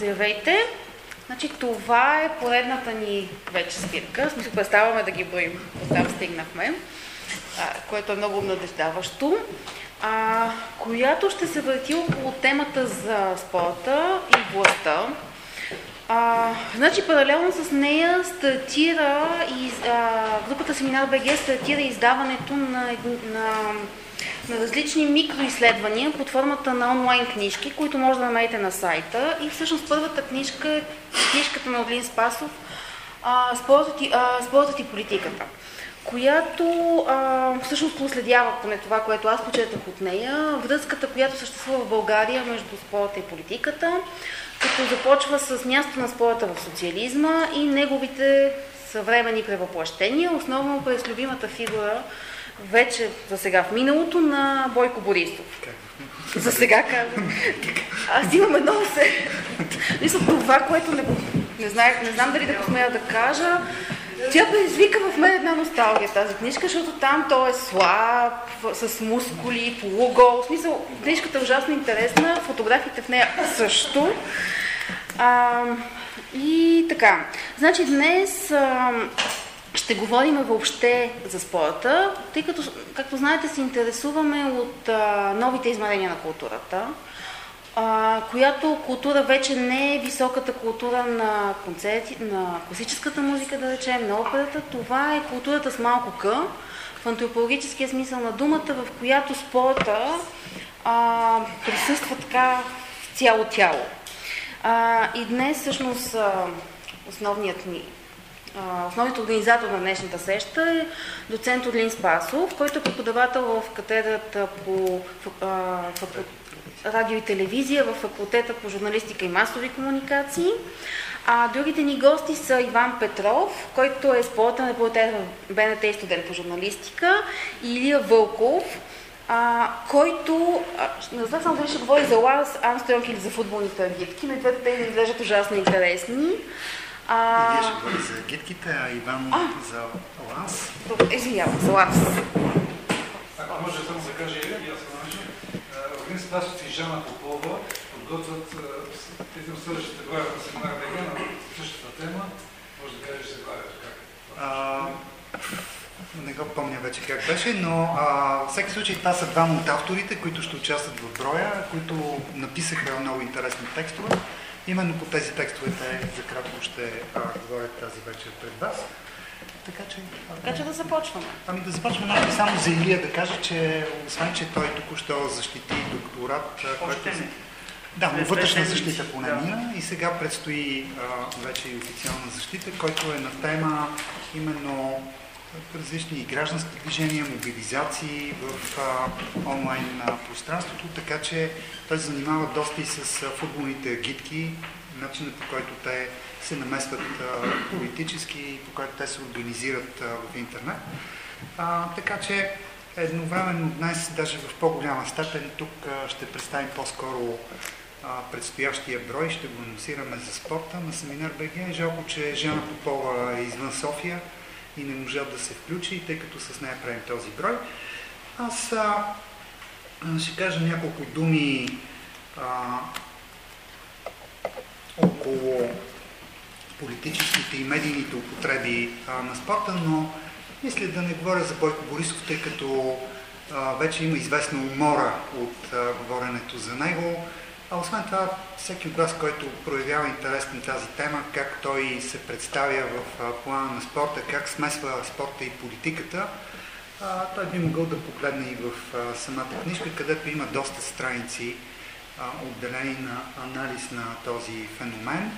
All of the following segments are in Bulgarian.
Здравейте! Значи това е поредната ни вече спирка. Смисъл представяме да ги броим. Оттам стигнахме, а, което е много обнадеждаващо. А, която ще се върти около темата за спорта и властта. А, значи паралелно с нея стартира и а, групата Семинар БГ стартира издаването на, на на различни микроизследвания под формата на онлайн книжки, които може да намерите на сайта. И всъщност първата книжка е книжката на Одлин Спасов спортът, и, политиката която а, всъщност проследява поне това, което аз почетах от нея, връзката, която съществува в България между спорта и политиката, като започва с място на спорта в социализма и неговите съвремени превъплъщения, основно през любимата фигура вече за сега в миналото на Бойко Борисов. За сега казвам. Аз имам едно се. Мисля, това, което не, не, знаех, не знам дали да посмея да кажа, тя предизвика в мен една носталгия тази книжка, защото там той е слаб, с мускули, полугол. В смисъл, книжката е ужасно интересна, фотографиите в нея също. А, и така. Значи днес а, ще говорим въобще за спорта, тъй като, както знаете, се интересуваме от а, новите измерения на културата, а, която култура вече не е високата култура на концерти, на класическата музика, да речем, на операта. Това е културата с малко къ, в антропологическия смисъл на думата, в която спорта а, присъства така в цяло тяло. А, и днес всъщност основният ни Основният организатор на днешната среща е доцент Орлин Спасов, който е преподавател в катедрата по радио и телевизия в факултета по журналистика и масови комуникации. А другите ни гости са Иван Петров, който е спортен репортер в БНТ и студент по журналистика, и Илия Вълков, а, който, а, не знам дали ще говори за Ларс Армстронг или за футболните агитки, но и двете те изглеждат ужасно интересни. А... И вие ще говори за гитките, а Иван а? за ланс. Извинявам, за ланс. Ако може само да кажа и аз начин, Огнен Стасов и Жана Попова подготвят тези следващата заглавия на семинар БГ на същата тема. Може да кажеш заглавието как? Не го помня вече как беше, но а, всеки случай това са двама от авторите, които ще участват в броя, които написаха много интересни текстове. Именно по тези текстове те за кратко ще а, говорят тази вечер пред вас. Така че, така че да започваме. Ами да започваме може само за Илия да кажа, че освен, че той току-що защити докторат, който... Не. Да, но вътрешна защита поне мина и сега предстои а, вече и официална защита, който е на тема именно различни граждански движения, мобилизации в а, онлайн а, пространството, така че той занимава доста и с а, футболните агитки, начинът по който те се наместват а, политически и по който те се организират а, в интернет. А, така че едновременно днес, даже в по-голяма степен, тук а, ще представим по-скоро предстоящия брой, ще го анонсираме за спорта на семинар БГ. Жалко, че Жана Попова е извън София и не можа да се включи, тъй като с нея правим този брой. Аз а, ще кажа няколко думи а, около политическите и медийните употреби а, на спорта, но мисля да не говоря за Бойко Борисов, тъй като а, вече има известна умора от а, говоренето за него. А освен това, всеки от вас, който проявява интерес на тази тема, как той се представя в плана на спорта, как смесва спорта и политиката, той би могъл да погледне и в самата книжка, където има доста страници отделени на анализ на този феномен.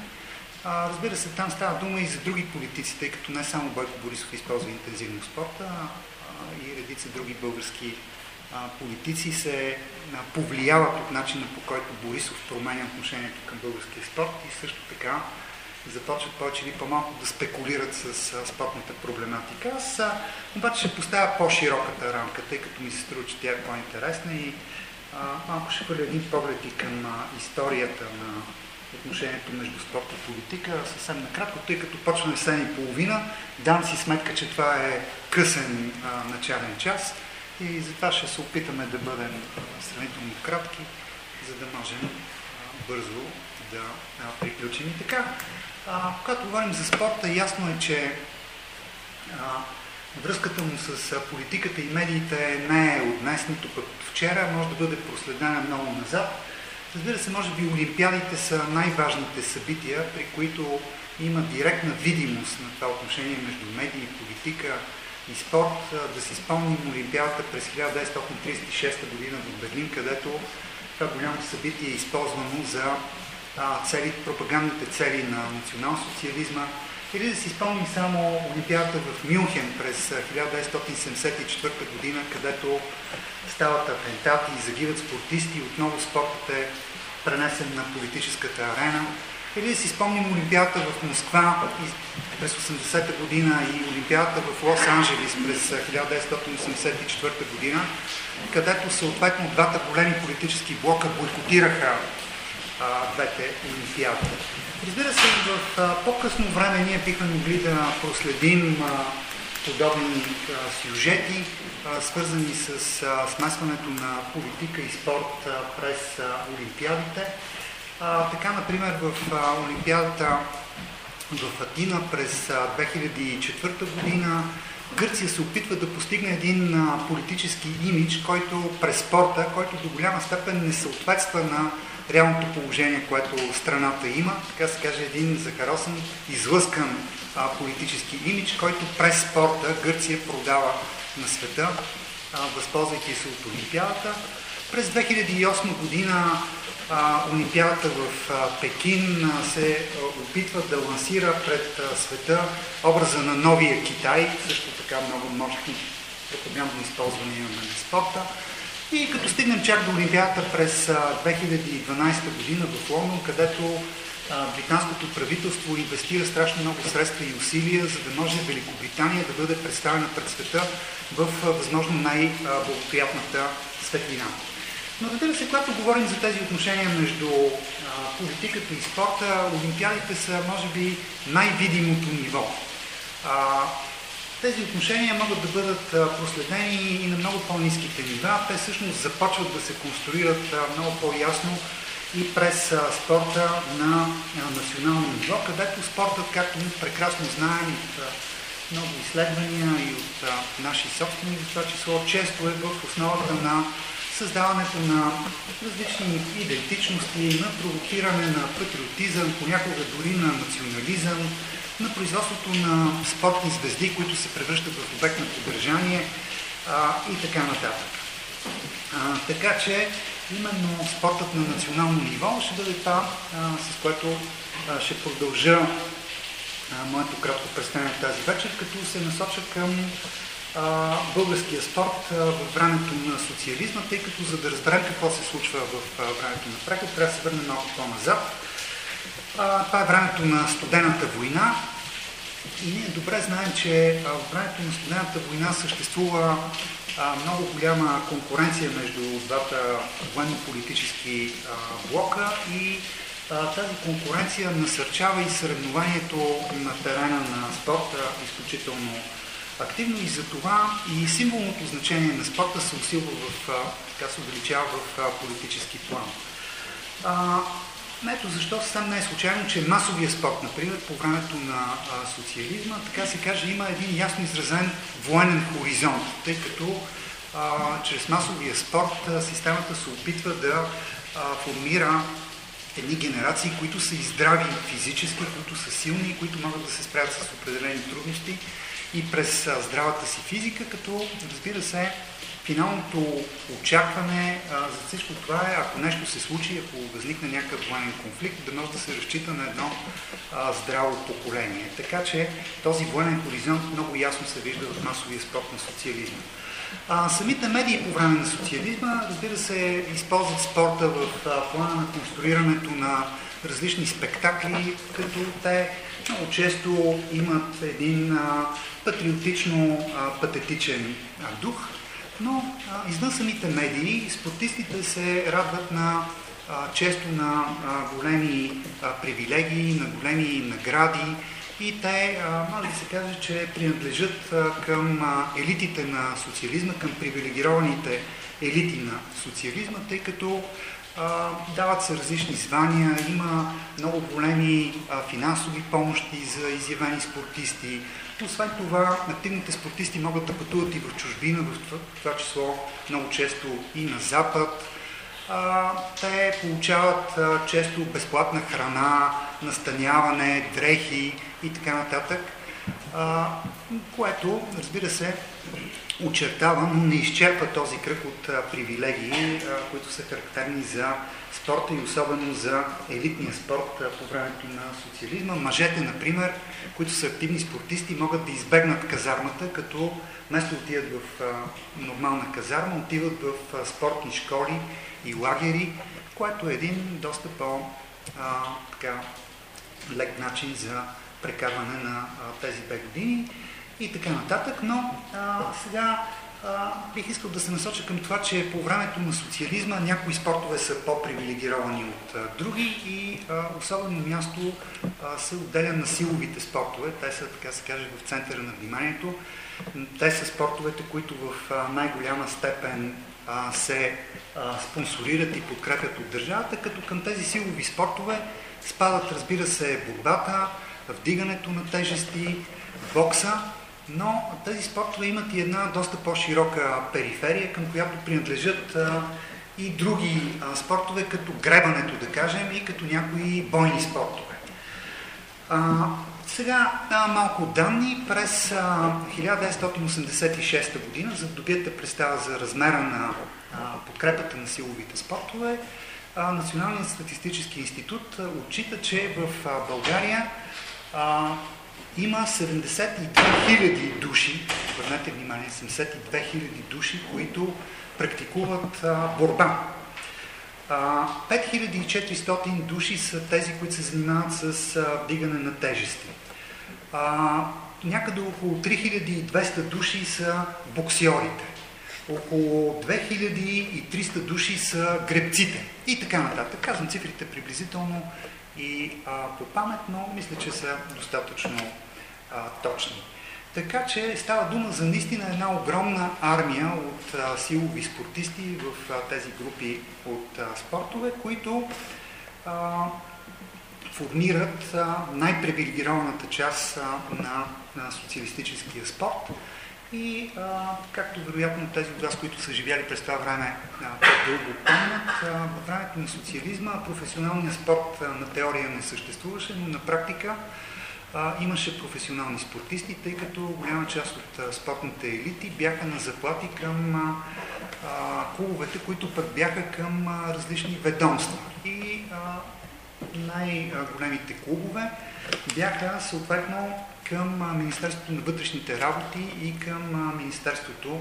Разбира се, там става дума и за други политици, тъй като не само Бойко Борисов използва интензивно спорта, а и редица други български политици се повлияват от начина по който Борисов променя отношението към българския спорт и също така започват повече или по-малко да спекулират с спортната проблематика. Аз обаче ще поставя по-широката рамка, тъй като ми се струва, че тя е по-интересна и малко ще хвърля един поглед и към историята на отношението между спорт и политика. Съвсем накратко, тъй като почваме в 7 и половина, дам си сметка, че това е късен а, начален час. И затова ще се опитаме да бъдем сравнително кратки, за да можем бързо да приключим. И така, а, когато говорим за спорта, ясно е, че а, връзката му с политиката и медиите не е от днес, нито пък вчера, може да бъде проследена много назад. Разбира се, може би Олимпиадите са най-важните събития, при които има директна видимост на това отношение между медии, политика и спорт. Да си спомним Олимпиадата през 1936 година в Берлин, където това голямо събитие е използвано за цели, пропагандните цели на национал-социализма. Или да си спомним само Олимпиадата в Мюнхен през 1974 година, където стават атентати и загиват спортисти и отново спортът е пренесен на политическата арена. Или да си спомним Олимпиадата в Москва през 80-та година и Олимпиадата в Лос-Анджелис през 1984 година, където съответно двата големи политически блока бойкотираха а, двете олимпиади. Разбира се, в по-късно време ние бихме могли да проследим а, подобни а, сюжети, а, свързани с а, смесването на политика и спорт а, през а, олимпиадите. А, така, например, в а, Олимпиадата в Атина през 2004 година Гърция се опитва да постигне един а, политически имидж, който през спорта, който до голяма степен не съответства на реалното положение, което страната има. Така се каже един захаросан, излъскан а, политически имидж, който през спорта Гърция продава на света, а, възползвайки се от Олимпиадата. През 2008 година Олимпиадата в Пекин се опитва да лансира пред света образа на новия Китай, също така много мощни пропагандно използване на спорта. И като стигнем чак до Олимпиадата през 2012 година в Лондон, където британското правителство инвестира страшно много средства и усилия, за да може Великобритания да бъде представена пред света в възможно най-благоприятната светлина. Но разбира се, когато говорим за тези отношения между а, политиката и спорта, Олимпиадите са, може би, най-видимото ниво. А, тези отношения могат да бъдат проследени и на много по-низките нива. Те всъщност започват да се конструират много по-ясно и през спорта на национално ниво, където спортът, както ние прекрасно знаем от много изследвания и от наши собствени, в това число, често е в основата на създаването на различни идентичности, на провокиране на патриотизъм, понякога дори на национализъм, на производството на спортни звезди, които се превръщат в обект на поддържание и така нататък. А, така че именно спортът на национално ниво ще бъде това, с което а, ще продължа моето кратко представяне тази вечер, като се насоча към българския спорт в времето на социализма, тъй като за да разберем какво се случва в времето на преход, трябва да се върнем малко по-назад. Това е времето на студената война и ние добре знаем, че в времето на студената война съществува много голяма конкуренция между двата военно-политически блока и тази конкуренция насърчава и съревнованието на терена на спорта изключително активно и за това и символното значение на спорта се усилва в, така се увеличава в политически план. А, ето защо съвсем не е случайно, че масовия спорт, например, по времето на а, социализма, така се каже, има един ясно изразен военен хоризонт, тъй като а, чрез масовия спорт а, системата се опитва да а, формира едни генерации, които са и здрави физически, които са силни, които могат да се справят с определени трудности и през здравата си физика, като разбира се, финалното очакване за всичко това е, ако нещо се случи, ако възникне някакъв военен конфликт, да може да се разчита на едно здраво поколение. Така че този военен хоризонт много ясно се вижда в масовия спорт на социализма. А, самите медии по време на социализма, разбира се, използват спорта в плана на конструирането на различни спектакли, като те много често имат един патриотично-патетичен дух, но а, извън самите медии, спортистите се радват на а, често на а, големи привилегии, на големи награди. И те, може да се каже, че принадлежат към елитите на социализма, към привилегированите елити на социализма, тъй като дават се различни звания, има много големи финансови помощи за изявени спортисти. Освен това, активните спортисти могат да пътуват и в чужбина, в това число много често и на Запад. те получават често безплатна храна, настаняване, дрехи и така нататък, което, разбира се, очертава, но не изчерпа този кръг от привилегии, които са характерни за спорта и особено за елитния спорт по времето на социализма. Мъжете, например, които са активни спортисти, могат да избегнат казармата, като вместо отидат в нормална казарма, отиват в спортни школи и лагери, което е един доста по-лек начин за прекарване на тези две години и така нататък, но а, сега а, бих искал да се насоча към това, че по времето на социализма някои спортове са по-привилегировани от а, други и а, особено място а, се отделя на силовите спортове. Те са, така се каже, в центъра на вниманието. Те са спортовете, които в най-голяма степен а, се а, спонсорират и подкрепят от държавата, като към тези силови спортове спадат, разбира се, борбата, вдигането на тежести, бокса, но тези спортове имат и една доста по-широка периферия, към която принадлежат а, и други а, спортове, като гребането, да кажем, и като някои бойни спортове. А, сега да, малко данни. През а, 1986 година, за да добиете представа за размера на а, подкрепата на силовите спортове, а, Националният статистически институт а, отчита, че в а, България а, има 72 000 души, обърнете внимание, 72 000 души, които практикуват а, борба. А, 5400 души са тези, които се занимават с а, дигане на тежести. А, някъде около 3200 души са боксиорите. Около 2300 души са гребците и така нататък. Казвам цифрите приблизително и а, по памет, но мисля, че са достатъчно а, точни. Така че става дума за наистина една огромна армия от а, силови спортисти в а, тези групи от а, спортове, които а, формират най-привилегированата част а, на, на социалистическия спорт. И а, както вероятно тези от вас, които са живяли през това време по-дълго помнят, във времето на социализма професионалният спорт а, на теория не съществуваше, но на практика а, имаше професионални спортисти, тъй като голяма част от а, спортните елити бяха на заплати към а, клубовете, които пък бяха към а, различни ведомства. И най-големите клубове бяха съответно към Министерството на вътрешните работи и към Министерството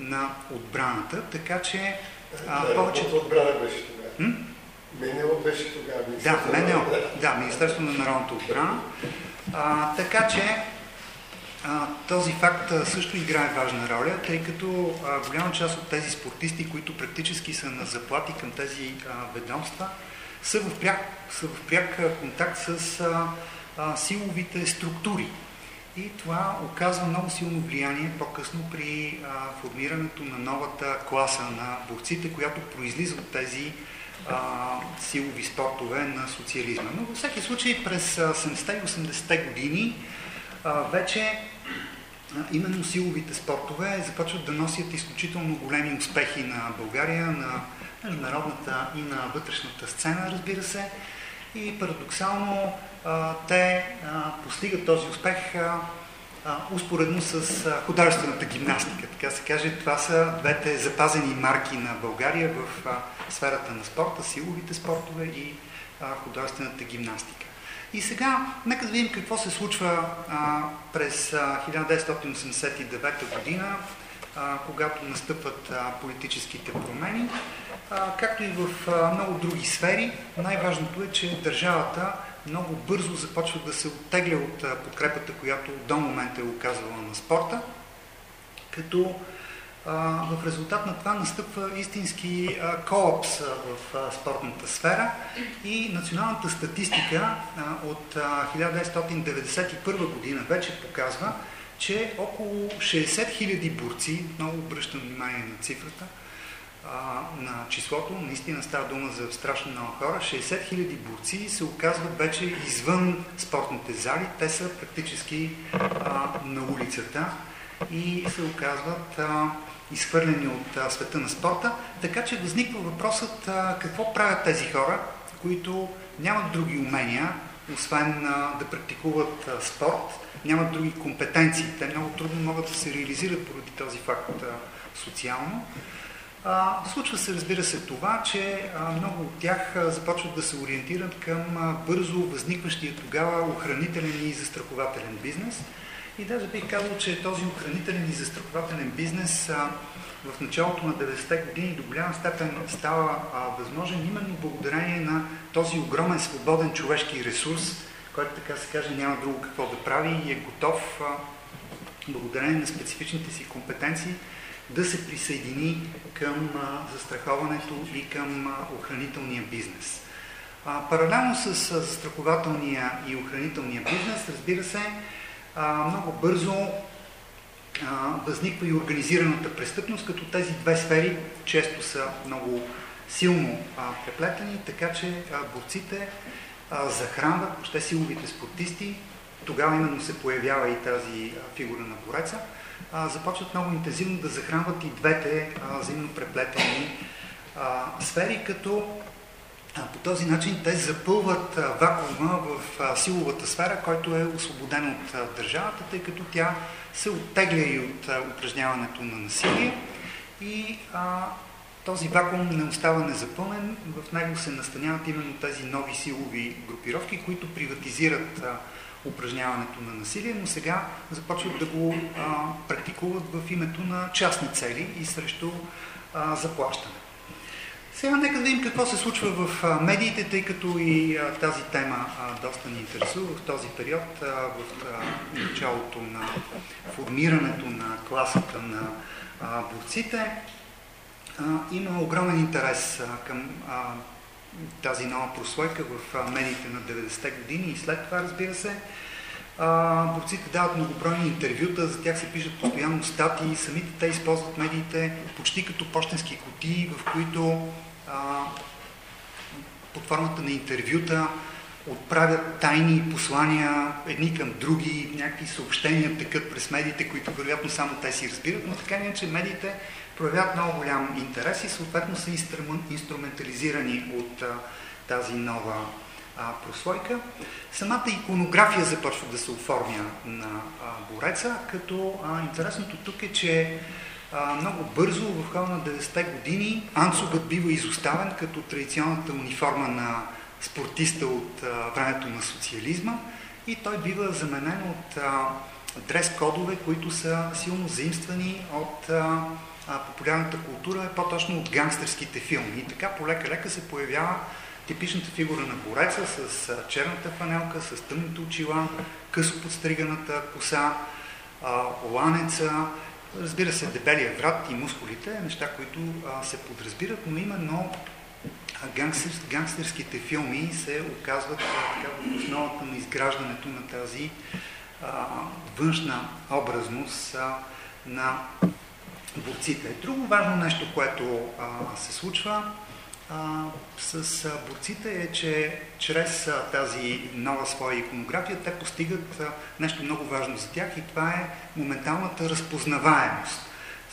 на отбраната, така че а, повечето... отбрана беше тогава. МНО беше тогава. Да, МНО, да, Министерството на народната отбрана. А, така че а, този факт също играе важна роля, тъй като а, голяма част от тези спортисти, които практически са на заплати към тези а, ведомства, са в пряк, са в пряк контакт с а, а, силовите структури. И това оказва много силно влияние по-късно при а, формирането на новата класа на борците, която произлиза от тези а, силови спортове на социализма. Но във всеки случай през 70-те и 80-те години а, вече именно силовите спортове започват да носят изключително големи успехи на България, на международната и на вътрешната сцена, разбира се. И парадоксално те постигат този успех успоредно с художествената гимнастика. Така се каже, това са двете запазени марки на България в сферата на спорта, силовите спортове и художествената гимнастика. И сега, нека да видим какво се случва през а, 1989 година, когато настъпват политическите промени, както и в много други сфери. Най-важното е, че държавата много бързо започва да се оттегля от подкрепата, която до момента е оказвала на спорта, като в резултат на това настъпва истински колапс в спортната сфера и националната статистика от 1991 година вече показва, че около 60 000 борци, много обръщам внимание на цифрата, а, на числото, наистина става дума за страшно много хора, 60 хиляди борци се оказват вече извън спортните зали, те са практически а, на улицата и се оказват а, изхвърлени от а, света на спорта, така че възниква въпросът а, какво правят тези хора, които нямат други умения, освен а, да практикуват а, спорт, нямат други компетенции. Те много трудно могат да се реализират поради този факт а, социално. А, случва се, разбира се, това, че а, много от тях а, започват да се ориентират към а, бързо възникващия тогава охранителен и застрахователен бизнес. И даже бих казал, че този охранителен и застрахователен бизнес а, в началото на 90-те години до голяма степен става а, възможен именно благодарение на този огромен свободен човешки ресурс, който така се каже няма друго какво да прави и е готов благодарение на специфичните си компетенции да се присъедини към застраховането и към охранителния бизнес. Паралелно с застрахователния и охранителния бизнес, разбира се, много бързо възниква и организираната престъпност, като тези две сфери често са много силно преплетени, така че борците захранват, въобще силовите спортисти, тогава именно се появява и тази фигура на бореца, започват много интензивно да захранват и двете взаимно преплетени сфери, като по този начин те запълват вакуума в силовата сфера, който е освободен от държавата, тъй като тя се оттегля и от упражняването на насилие. И този вакуум не остава незапълнен, в него се настаняват именно тези нови силови групировки, които приватизират а, упражняването на насилие, но сега започват да го а, практикуват в името на частни цели и срещу а, заплащане. Сега нека да видим какво се случва в медиите, тъй като и тази тема доста ни интересува в този период, в началото на формирането на класата на борците. Има огромен интерес към тази нова прослойка в медиите на 90-те години. И след това, разбира се, борците дават многобройни интервюта, за тях се пишат постоянно статии, самите те използват медиите почти като почтенски кутии, в които под формата на интервюта отправят тайни послания едни към други, някакви съобщения текат през медиите, които вероятно само те си разбират, но така не, че медиите проявяват много голям интерес и съответно са инструментализирани от а, тази нова а, прослойка. Самата иконография започва да се оформя на а, бореца, като а, интересното тук е, че а, много бързо в хода на 90-те години анцугът бива изоставен като традиционната униформа на спортиста от а, времето на социализма и той бива заменен от дрес-кодове, които са силно заимствани от а, популярната култура, е по-точно от гангстерските филми. И така полека-лека се появява типичната фигура на бореца с черната фанелка, с тъмните очила, късо подстриганата коса, ланеца, разбира се, дебелия врат и мускулите, неща, които се подразбират, но именно гангстер, гангстерските филми се оказват така, в основата на изграждането на тази външна образност на борците. Друго важно нещо, което а, се случва а, с а, борците е, че чрез а, тази нова своя иконография те постигат а, нещо много важно за тях и това е моменталната разпознаваемост.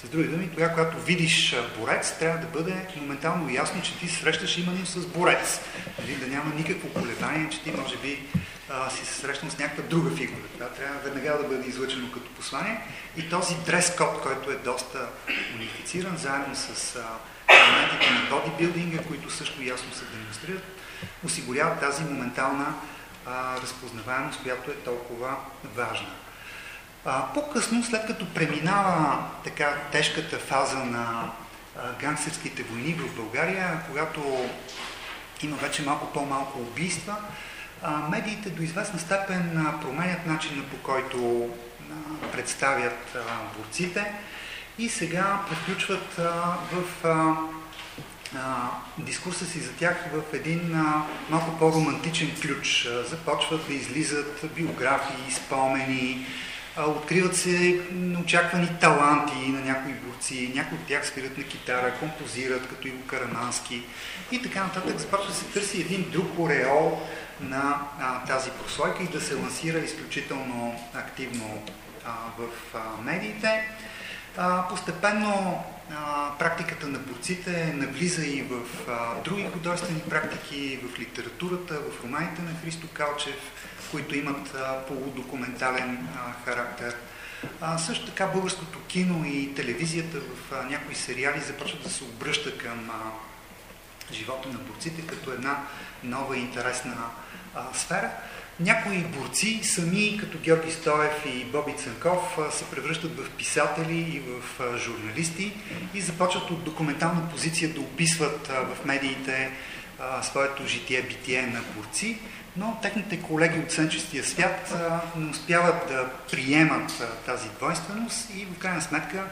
С други думи, тогава, когато видиш борец, трябва да бъде моментално ясно, че ти срещаш именно с борец. Нали, да няма никакво колебание, че ти може би а, си се срещнал с някаква друга фигура. Това трябва веднага да бъде излъчено като послание. И този дрес-код, който е доста унифициран, заедно с елементите на бодибилдинга, които също ясно се демонстрират, осигурява тази моментална а, разпознаваемост, която е толкова важна. по-късно, след като преминава така тежката фаза на гангстерските войни в България, когато има вече малко по-малко убийства, медиите до известна степен променят начина по който представят борците и сега приключват в дискурса си за тях в един малко по-романтичен ключ. Започват да излизат биографии, спомени, Откриват се неочаквани таланти на някои борци, някои от тях спират на китара, композират, като Иво Карамански и така нататък. Започва да се търси един друг ореол на а, тази прослойка и да се лансира изключително активно а, в а, медиите. Постепенно практиката на борците навлиза и в други художествени практики, в литературата, в романите на Христо Калчев, които имат полудокументален характер. Също така българското кино и телевизията в някои сериали започват да се обръща към живота на борците като една нова и интересна сфера. Някои борци, сами като Георги Стоев и Боби Цанков, се превръщат в писатели и в журналисти и започват от документална позиция да описват в медиите своето житие-битие на борци, но техните колеги от сенчестия свят не успяват да приемат тази двойственост и в крайна сметка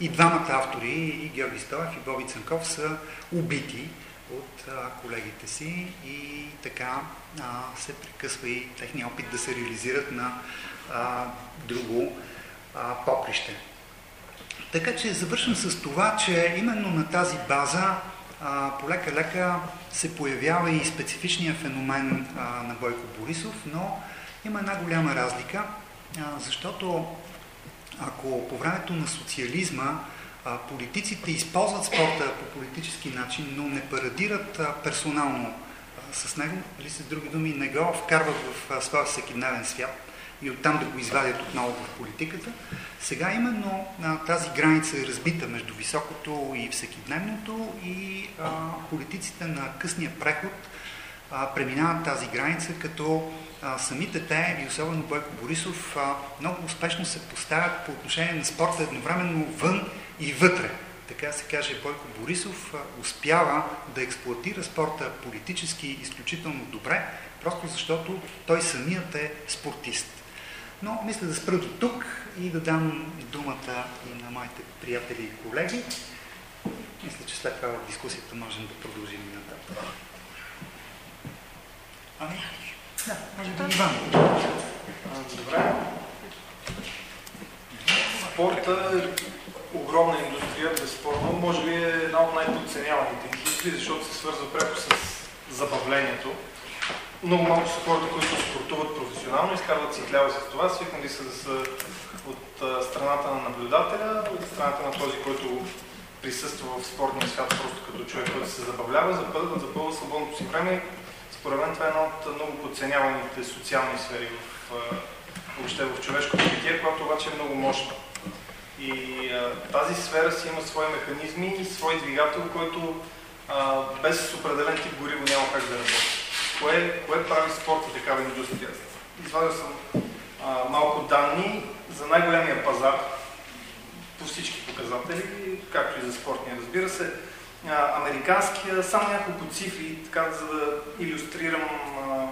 и двамата автори, и Георги Стоев, и Боби Цанков, са убити от колегите си и така а, се прекъсва и техния опит да се реализират на а, друго а, поприще. Така че завършвам с това, че именно на тази база полека-лека се появява и специфичния феномен а, на Бойко Борисов, но има една голяма разлика, а, защото ако по времето на социализма политиците използват спорта по политически начин, но не парадират персонално с него, или с други думи, не го вкарват в своя всекидневен свят и оттам да го извадят отново в политиката. Сега именно тази граница е разбита между високото и всекидневното и а, политиците на късния преход а, преминават тази граница, като а, самите те, и особено Бойко Борисов, а, много успешно се поставят по отношение на спорта едновременно вън и вътре. Така се каже, Бойко Борисов успява да експлуатира спорта политически изключително добре, просто защото той самият е спортист. Но мисля да спра до тук и да дам думата и на моите приятели и колеги. Мисля, че след това дискусията можем да продължим и нататък. Ами? Да, може да Иван. Добре. Спорта е огромна индустрия, безспорно, може би е една от най-подценяваните индустрии, защото се свързва пряко с забавлението. Много малко са хората, които спортуват професионално, изкарват си хляба с това, свикнали са да са от страната на наблюдателя, от страната на този, който присъства в спортния свят просто като човек, който се забавлява, запълва, запълва свободното си време. Според мен това е една от много подценяваните социални сфери в, въобще в човешкото битие, която обаче е много мощна. И а, тази сфера си има свои механизми и свой двигател, който а, без определен тип гориво няма как да работи. Кое, кое прави спорта такава индустрия? Извадил съм а, малко данни за най-големия пазар по всички показатели, както и за спортния, разбира се. А, американския, само няколко цифри, така, за да иллюстрирам а, а,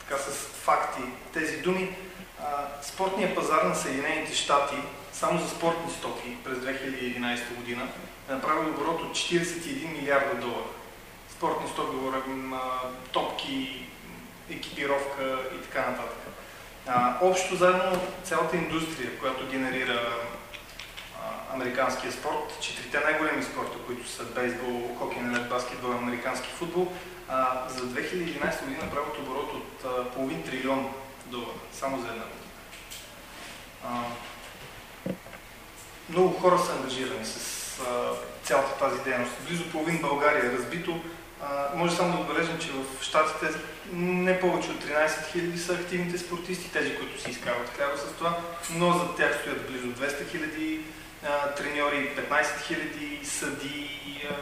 така, с факти тези думи. А, спортния пазар на Съединените щати само за спортни стоки през 2011 година е направил оборот от 41 милиарда долара. Спортни стоки, говорим, топки, екипировка и така нататък. А, общо заедно цялата индустрия, която генерира американския спорт, четирите най-големи спорта, които са бейсбол, хокей баскетбол американски футбол, а, за 2011 година правят оборот от а, половин трилион долара, само за една година много хора са ангажирани с а, цялата тази дейност. Близо половин България е разбито. А, може само да отбележим, че в Штатите не повече от 13 000 са активните спортисти, тези, които си изкарват хляба с това, но за тях стоят близо 200 000 треньори, 15 000 съди а,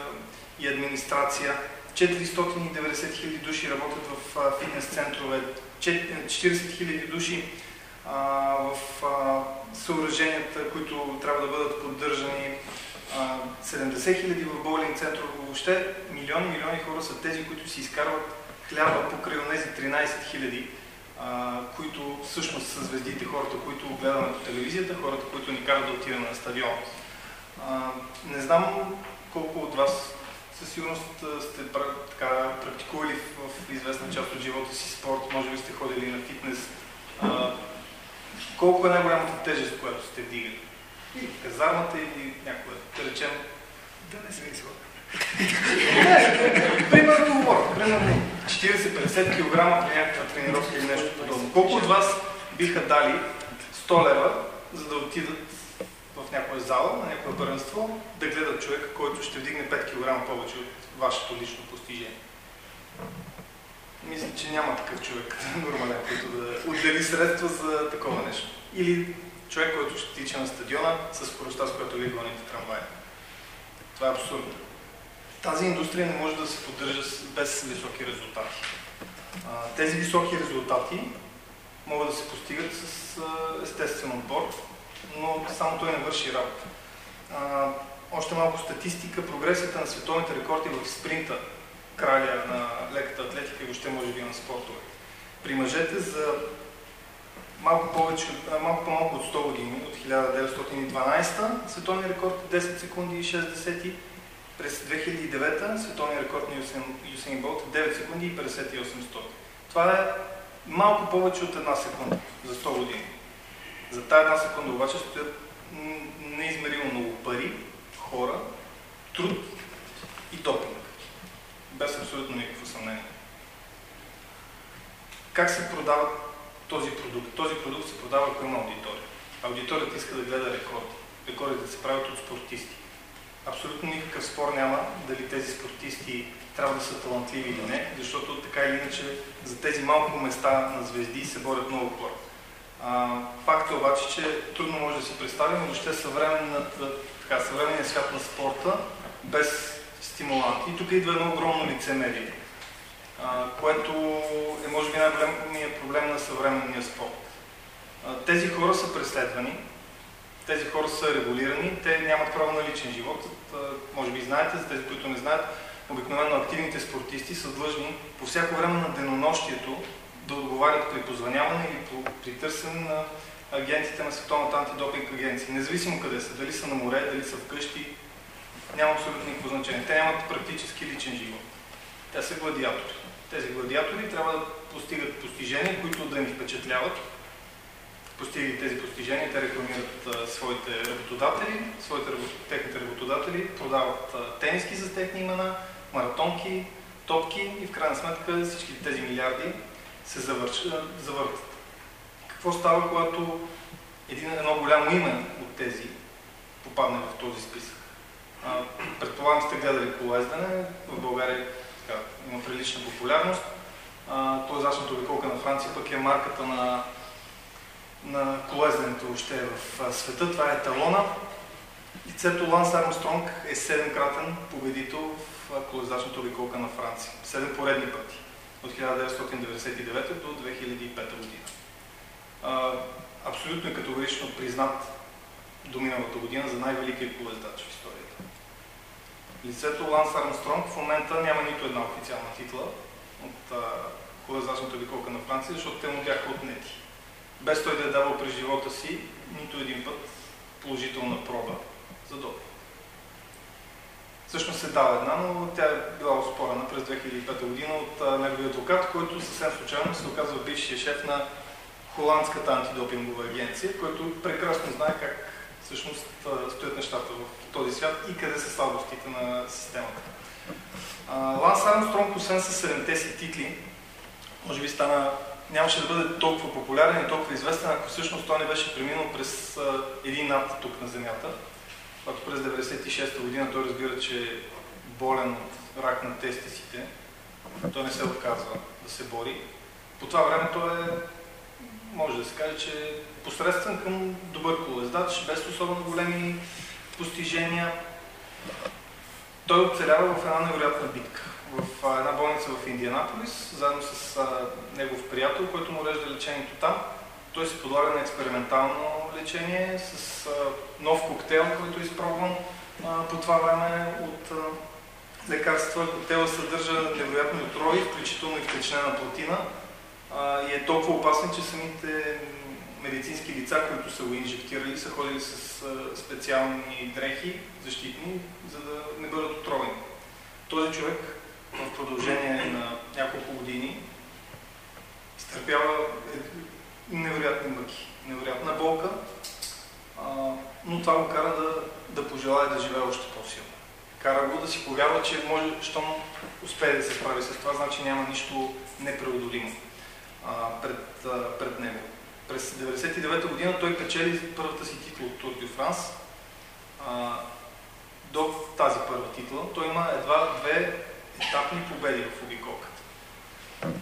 и администрация. 490 хиляди души работят в а, фитнес центрове, 40 000 души в съоръженията, които трябва да бъдат поддържани, 70 хиляди в боулинг центрове, въобще милиони, милиони хора са тези, които си изкарват хляба покрай тези 13 хиляди, които всъщност са звездите, хората, които гледаме по телевизията, хората, които ни карат да отидем на стадион. Не знам колко от вас със сигурност сте така, практикували в известна част от живота си спорт, може би сте ходили на фитнес, колко е най-голямата тежест, която сте вдигали? Или казармата, или някоя, да речем, Да не се излага. Примерно говоря, примерно 40-50 кг при някаква тренировка или нещо подобно. Колко от вас биха дали 100 лева, за да отидат в някоя зала, на някое първенство, да гледат човека, който ще вдигне 5 кг повече от вашето лично постижение? Мисля, че няма такъв човек нормален, който да отдели средства за такова нещо. Или човек, който ще тича на стадиона с скоростта, с която ви гоните трамвая. Това е абсурдно тази индустрия не може да се поддържа без високи резултати. Тези високи резултати могат да се постигат с естествен отбор, но само той не върши работа. Още малко статистика, прогресията на световните рекорди в спринта, краля на леката атлетика и въобще може би на спортове. При мъжете за малко, повече, малко по-малко от 100 години, от 1912, световният рекорд е 10 секунди и 6 десети, през 2009 световният рекорд на Юсейн Болт е 9 секунди и 58 стоти. Това е малко повече от една секунда за 100 години. За тази една секунда обаче стоят неизмеримо много пари, хора, труд и допинг. Без абсолютно никакво съмнение. Как се продава този продукт? Този продукт се продава, има аудитория. Аудиторията иска да гледа рекорди. Рекордите се правят от спортисти абсолютно никакъв спор няма дали тези спортисти трябва да са талантливи или не, защото така или иначе за тези малко места на звезди се борят много хора. А, факт е обаче, че трудно може да си представим въобще съвременният свят на спорта без стимуланти. И тук идва едно огромно лицемерие, което е може би най-големият проблем на съвременния спорт. Тези хора са преследвани, тези хора са регулирани, те нямат право на личен живот. Може би знаете, за тези, които не знаят, обикновено активните спортисти са длъжни по всяко време на денонощието да отговарят при позваняване или при търсене на агентите на Световната антидопинг агенция. Независимо къде са, дали са на море, дали са вкъщи, няма абсолютно никакво значение. Те нямат практически личен живот. Те са гладиатори. Тези гладиатори трябва да постигат постижения, които да ни впечатляват, постигали тези постижения, те рекламират а, своите работодатели, своите, техните работодатели продават а, тениски за техни имена, маратонки, топки и в крайна сметка всички тези милиарди се завъртат. Какво става, когато един, едно голямо име от тези попадне в този списък? А, предполагам сте гледали колоездене, в България така, има прилична популярност. Той е зашната обиколка на Франция пък е марката на на колезденето въобще в света. Това е талона. Лицето Ланс Армстронг е седемкратен победител в колездачната обиколка на Франция. Седем поредни пъти. От 1999 до 2005 година. абсолютно е категорично признат до миналата година за най-великият колездач в историята. Лицето Ланс Армстронг в момента няма нито една официална титла от колездачната обиколка на Франция, защото те му бяха отнети без той да е давал през живота си нито един път положителна проба за допинг. Всъщност се дава една, но тя е била оспорена през 2005 година от неговия адвокат, който съвсем случайно се оказва бившия шеф на Холандската антидопингова агенция, който прекрасно знае как всъщност стоят нещата в този свят и къде са слабостите на системата. Ланс Армстронг, освен с 7-те си титли, може би стана нямаше да бъде толкова популярен и толкова известен, ако всъщност той не беше преминал през един над тук на Земята. Когато през 96-та година той разбира, че е болен от рак на тестисите, той не се отказва да се бори. По това време той е, може да се каже, че посредствен към добър колездач, без особено големи постижения. Той оцелява в една невероятна битка в една болница в Индианаполис, заедно с а, негов приятел, който му режда лечението там. Той се подлага на експериментално лечение с а, нов коктейл, който е изпробван а, по това време от лекарства. Коктейла съдържа невероятни отрови, включително и втечнена платина и е толкова опасен, че самите медицински лица, които са го инжектирали, са ходили с специални дрехи, защитни, за да не бъдат отровени. Този човек в продължение на няколко години изтърпява невероятни мъки, невероятна болка, но това го кара да, да пожелая да живее още по-силно. Кара го да си повярва, че може, щом успее да се справи с това, значи няма нищо непреодолимо а, пред, а, пред него. През 1999 година той печели първата си титла от de France. А, до тази първа титла той има едва две етапни победи в обиколката.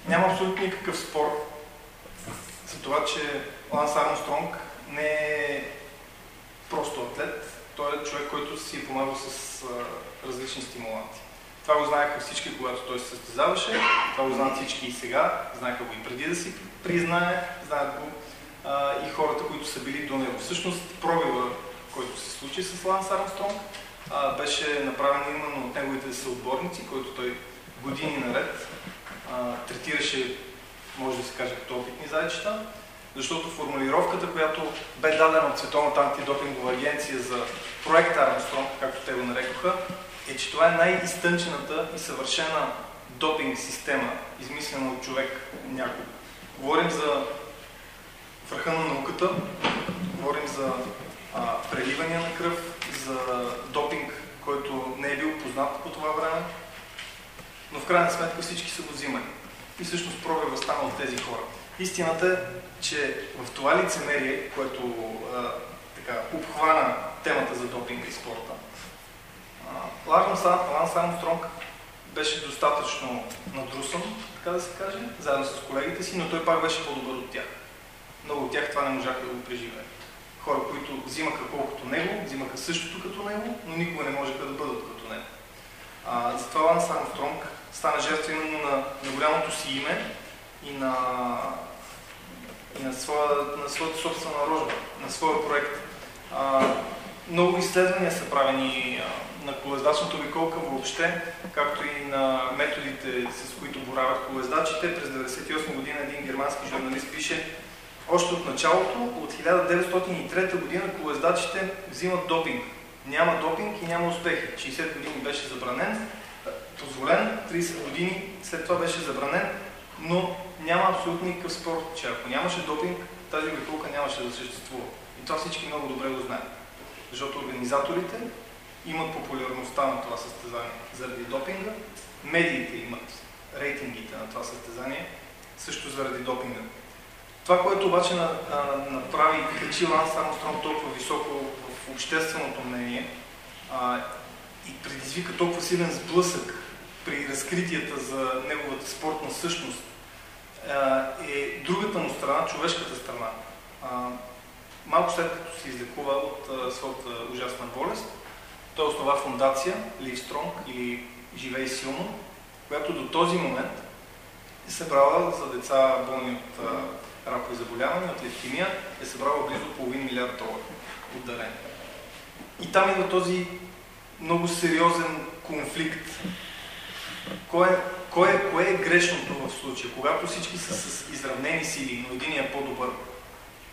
Няма абсолютно никакъв спор за това, че Ланс Армстронг не е просто атлет, той е човек, който си е помагал с а, различни стимуланти. Това го знаеха всички, когато той се състезаваше, това го знаят всички и сега, знаеха го и преди да си признае, знаят го а, и хората, които са били до него. Всъщност пробива, който се случи с Ланс Армстронг, а, беше направен именно от неговите съотборници, който той години наред а, третираше, може да се каже, като опитни зайчета, защото формулировката, която бе дадена от Световната антидопингова агенция за проект Армстронг, както те го нарекоха, е, че това е най-изтънчената и съвършена допинг система, измислена от човек някой. Говорим за върха на науката, говорим за а, преливания на кръв, за допинг, който не е бил познат по това време, но в крайна сметка всички са го взимали. И всъщност пробива стана от тези хора. Истината е, че в това лицемерие, което а, така, обхвана темата за допинга и спорта, Ларнс Армстронг беше достатъчно надрусан, така да се каже, заедно с колегите си, но той пак беше по-добър от тях. Много от тях това не можаха да го преживеят. Хора, които взимаха колкото него, взимаха същото като него, но никога не можеха да бъдат като него. А, затова Ланс Армстронг стана жертва именно на, на голямото си име и на, и на, своя, на своята собствена рожба, на своя проект. А, много изследвания са правени а, на колездачната обиколка въобще, както и на методите, с които боравят колездачите. През 1998 година един германски журналист пише още от началото, от 1903 година колездачите взимат допинг. Няма допинг и няма успехи. 60 години беше забранен, позволен, 30 години след това беше забранен, но няма абсолютно никакъв спор, че ако нямаше допинг, тази обиколка нямаше да съществува. И това всички много добре го знаят. Защото организаторите имат популярността на това състезание заради допинга, медиите имат рейтингите на това състезание също заради допинга. Това, което обаче на, а, направи и качи Ланс Армстронг толкова високо в общественото мнение а, и предизвика толкова силен сблъсък при разкритията за неговата спортна същност, а, е другата му страна, човешката страна. А, малко след като се излекува от а, своята ужасна болест, той основа фундация Live Strong или Живей силно, която до този момент е събрала за деца болни от ракови заболявания, от левкемия, е събрала близо половин милиард долара от дарение. И там идва този много сериозен конфликт. Кое, кое, кое е грешното в случая? Когато всички са с изравнени сили, но един е по-добър,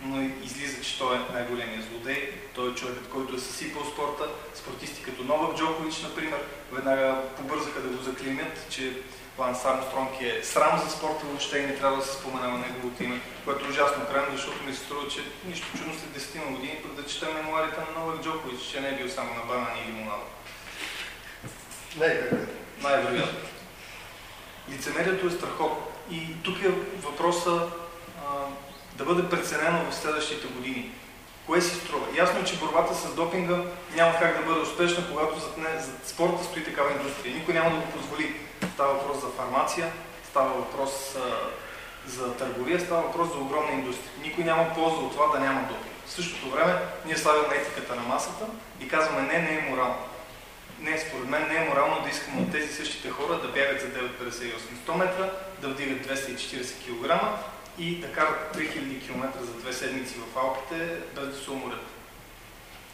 но излиза, че той е най-големия злодей. Той е човекът, който е съсипал спорта. Спортисти като Новак Джокович, например, веднага побързаха да го заклинят, че Ланс Армстронг е срам за спорта въобще и не трябва да се споменава неговото име, което е ужасно крайно, защото ми се струва, че нищо чудно след 10 години пък да четем мемуарите на Новак Джокович, че не е бил само на банани или лимонада. Най-вероятно. Най-вероятно. Лицемерието е страхотно. И тук е въпроса а, да бъде преценено в следващите години. Кое си струва? Ясно е, че борбата с допинга няма как да бъде успешна, когато зад, не, зад спорта стои такава индустрия. Никой няма да го позволи. Става въпрос за фармация, става въпрос а, за търговия, става въпрос за огромна индустрия. Никой няма полза от това да няма допинг. В същото време ние слагаме етиката на масата и казваме не, не е морално. Не, според мен не е морално да искаме от тези същите хора да бягат за 9,58 метра, да вдигат 240 кг и да карат 3000 км за две седмици в Алпите, без да се уморят.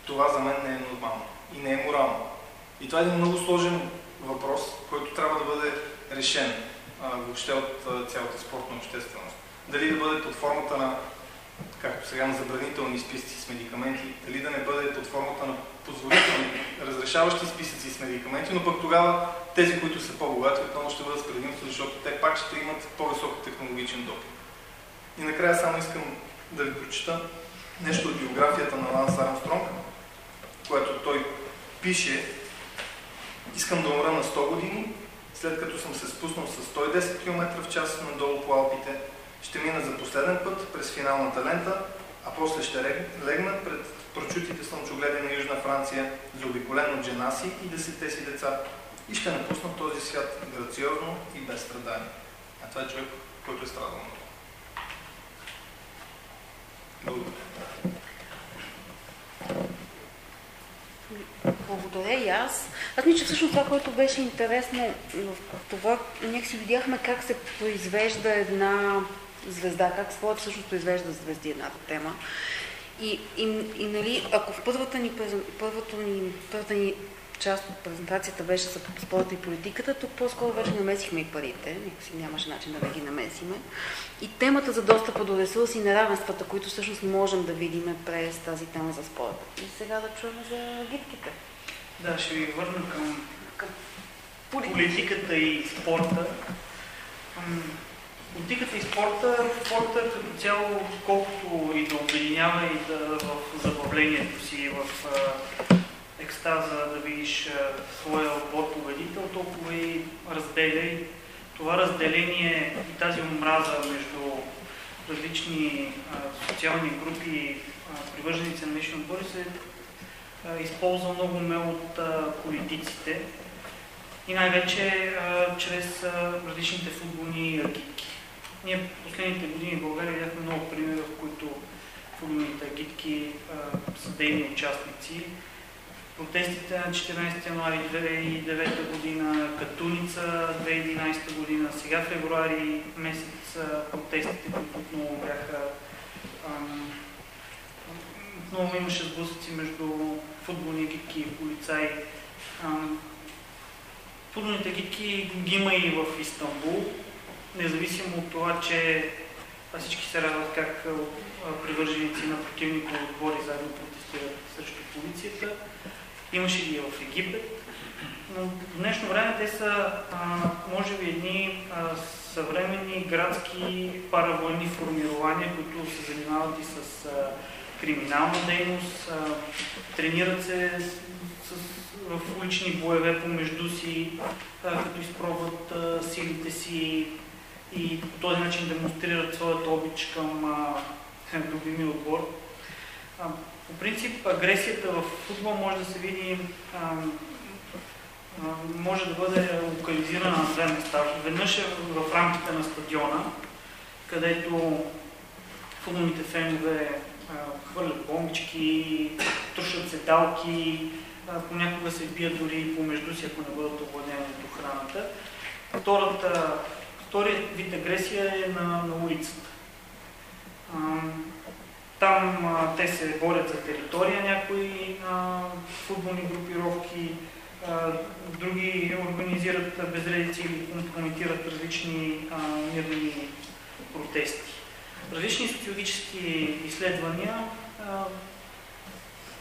Това за мен не е нормално и не е морално. И това е един много сложен въпрос, който трябва да бъде решен а, въобще от а, цялата спортна общественост. Дали да бъде под формата на, както сега, на забранителни списъци с медикаменти, дали да не бъде под формата на позволителни, разрешаващи списъци с медикаменти, но пък тогава тези, които са по-богати, отново ще бъдат с предимство, защото те пак ще имат по-високо технологичен допинг. И накрая само искам да ви прочита нещо от биографията на Ланс Армстронг, което той пише Искам да умра на 100 години, след като съм се спуснал с 110 км в час надолу по Алпите, ще мина за последен път през финалната лента, а после ще легна пред прочутите слънчогледи на Южна Франция, заобиколен от жена си и десете си деца, и ще напусна този свят грациозно и без страдания. А това е човек, който е страдал. Благодаря. И аз. Аз мисля, всъщност това, което беше интересно в това, някакси видяхме как се произвежда една звезда, как спорът всъщност произвежда звезди едната тема. И, и, и нали, ако в първата ни, първата ни, първата ни част от презентацията беше за спорта и политиката, тук по-скоро вече намесихме и парите, си нямаше начин да ги намесиме. И темата за достъпа до ресурси и неравенствата, които всъщност можем да видим през тази тема за спорта. И сега да чуем за гидките. Да, ще ви върна към, към политиката и спорта. Политиката и спорта, спорта като цяло, колкото и да обединява и да в забавлението си, в екстаза да видиш своя отбор победител, толкова и разделя. И това разделение и тази омраза между различни социални групи, привърженици на лични отбори се използва много ме от политиците и най-вече чрез различните футболни агитки. Ние последните години в България видяхме много примери, в които футболните агитки са дейни участници протестите на 14 януари 2009 година, Катуница 2011 година, сега февруари месец протестите, които отново бяха отново имаше сблъсъци между футболни гидки и полицаи. Футболните гидки ги има и в Истанбул, независимо от това, че всички се радват как привърженици на противникови отбори заедно протестират срещу полицията. Имаше ги в Египет. Но в днешно време те са, а, може би, едни а, съвременни градски паравойни формирования, които се занимават и с а, криминална дейност, а, тренират се с, с, в улични боеве помежду си, а, като изпробват а, силите си и по този начин демонстрират своята обич към а, любими отбор. По принцип, агресията в футбол може да се види, може да бъде локализирана на две места. Веднъж е в рамките на стадиона, където футболните фенове хвърлят бомбички, трушат седалки, понякога се бият дори помежду си, ако не бъдат овладени от охраната. Втората, вторият вид агресия е на, на улицата. Там а, те се борят за територия, някои а, футболни групировки, а, други организират безредици или компрометират различни а, мирни протести. Различни социологически изследвания а,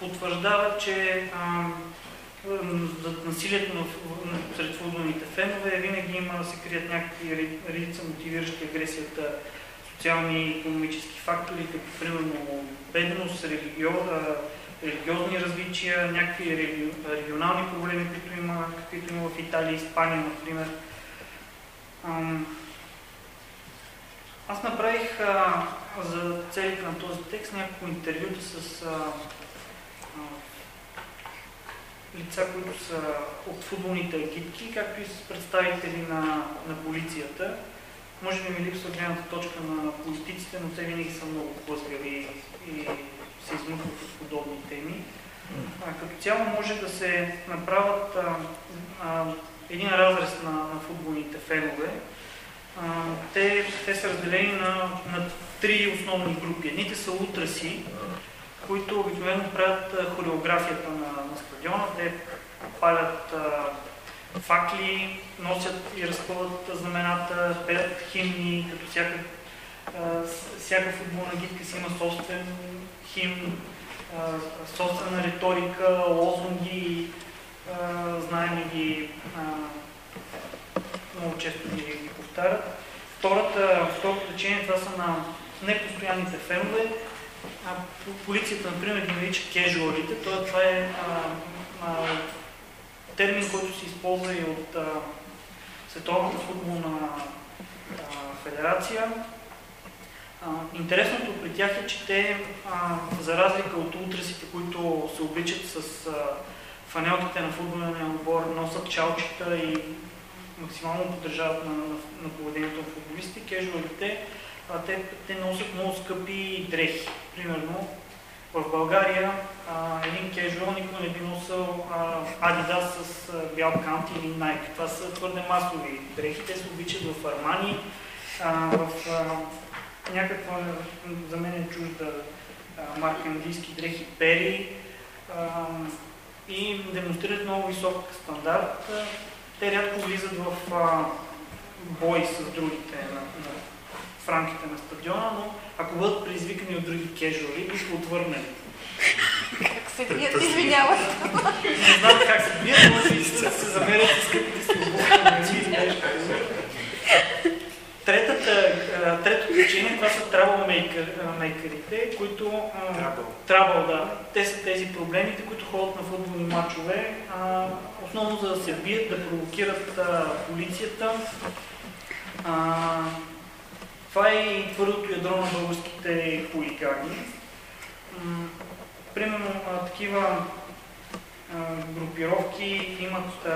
потвърждават, че а, за насилието на, сред футболните фенове винаги има да се крият някакви редица мотивиращи агресията социални и економически фактори, като примерно бедност, религио, религиозни различия, някакви регионални проблеми, които има, каквито има в Италия Испания, например. Аз направих а, за целите на този текст няколко интервюта с а, а, лица, които са от футболните агитки, както и с представители на, на полицията. Може би ми липсва гледната точка на политиците, но те винаги са много плъзгави и се измъкват от подобни теми. А, като цяло може да се направят а, а, един разрез на, на футболните фенове. А, те, те са разделени на, на три основни групи. Едните са утраси, които обикновено правят хореографията на, на стадиона. Те палят а, факли, носят и разпъват знамената, пеят химни, като всяка, всяка футболна гидка си има собствен химн, собствена риторика, лозунги, знаем ги, много често ги, ги повтарят. Втората, второто течение това са на непостоянните фенове, полицията, например, ги нарича кежуалите, т.е. това е а, а, термин, който се използва и от Световната футболна федерация. Интересното при тях е, че те, за разлика от утресите, които се обличат с фанелките на футболния отбор, носят чалчета и максимално поддържават на, на, на поведението на футболистите, кежуалите, те, те носят много скъпи дрехи. Примерно, в България а, един кежуал никой не би носил Adidas с а, бял кант или Nike. Това са твърде масови дрехи. Те се обичат в Армани, в а, някаква, за мен е чужда а, марка английски дрехи Пери и демонстрират много висок стандарт. Те рядко влизат в а, бой с другите на, на, в рамките на стадиона, но ако бъдат предизвикани от други кежуали, биха отвърнали. Как се бият, извинявай. Не знам как се бият, но си се замерят с скъпите си. Третата, третото течение, това са травълмейкерите, които... Трабъл, да. Те са тези проблемите, които ходят на футболни матчове, а, основно за да се бият, да провокират а, полицията. Това е и твърдото ядро на българските хулигани. Примерно такива групировки имат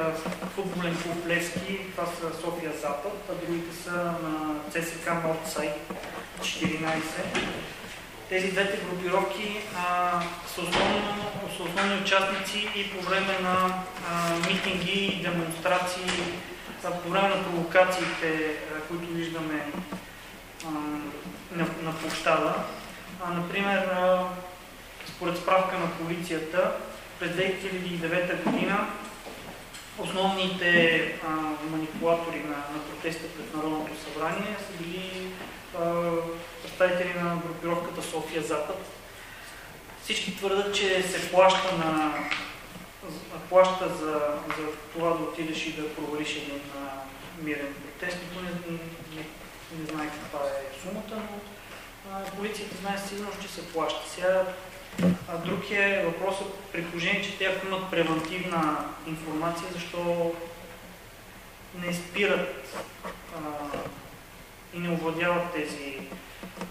футболен клуб Левски, това са София Запад, а другите са на ЦСК Нордсайд 14. Тези двете групировки а, са, основно, са основни участници и по време на митинги и демонстрации, по време на провокациите, които виждаме на, на площада. А, например, а, според справка на полицията, през 2009 година основните а, манипулатори на, на протеста пред Народното събрание са били а, представители на групировката София Запад. Всички твърдат, че се плаща, на, плаща за, за това да отидеш и да провалиш един мирен протест. Не, не, знае каква е сумата, но а, полицията знае сигурно, че се плаща. Сега а друг е въпросът при положение, че те ако имат превентивна информация, защо не спират а, и не овладяват тези а,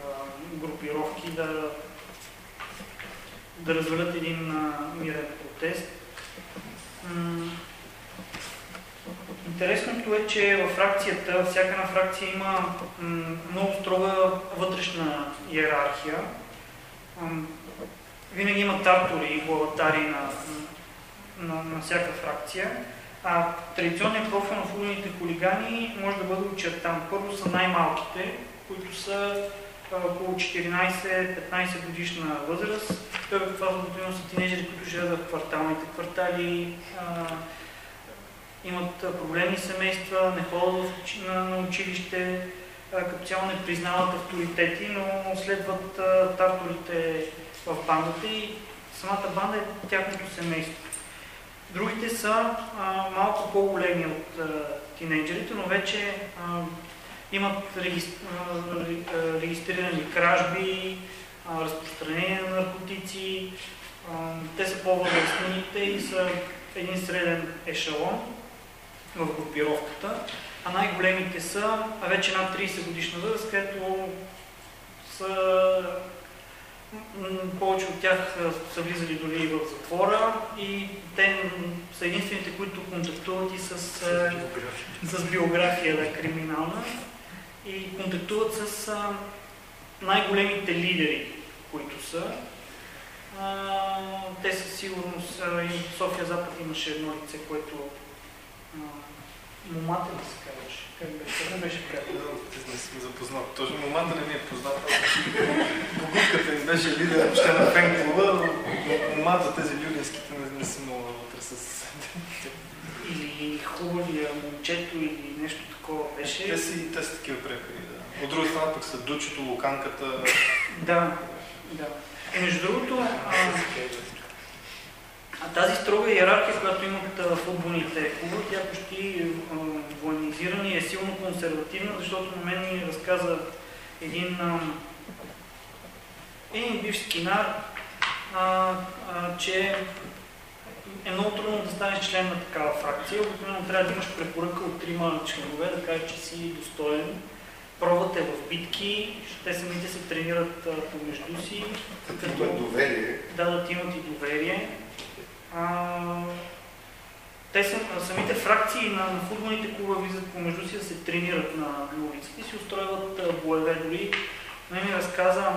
групировки да, да развалят един а, мирен протест. Интересното е, че в фракцията, всяка една фракция има много строга вътрешна иерархия винаги има тартори и главатари на, на, на всяка фракция. А традиционният профил на футболните хулигани може да бъде очертан. Първо са най-малките, които са около 14-15 годишна възраст. Това обикновено са тинейджери, които живеят в кварталните квартали, имат проблемни семейства, не ходят на, на училище, като цяло не признават авторитети, но следват тарторите в бандата и самата банда е тяхното семейство. Другите са а, малко по-големи от а, тинейджерите, но вече а, имат регистрирани кражби, а, разпространение на наркотици. А, те са по-възрастните и са един среден ешелон в групировката, а най-големите са а вече над 30 годишна възраст, където са повече от тях са влизали дори в затвора и те са единствените, които контактуват и с, с биография да е криминална и контактуват с най-големите лидери, които са. те със сигурност и в София Запад имаше едно лице, което момата ли се казваше? Как беше? Как беше приятел? Не съм запознал. Точно момата не ми е позната. Богутката ми беше лидер въобще на фен клуба, но момата тези люлинските не, не съм много вътре с... Или хубавия момчето или нещо такова беше. Те, си, те са такива препари, да. От друга страна пък са дучето, луканката. Да, да. И между другото, а, а тази строга иерархия, която имат футболните клубове, тя почти военизирана и е силно консервативна, защото на мен ми разказа един един бивш скинар, а, а, че е много трудно да станеш член на такава фракция. Обикновено трябва да имаш препоръка от трима членове, да кажеш, че си достоен. Пробвате в битки, те самите се тренират помежду си. Като има доверие. Да, да ти имат и доверие. Те са, самите фракции на, на футболните клуба влизат помежду си да се тренират на, на улиците и си устройват боеве. Дори мен ми разказа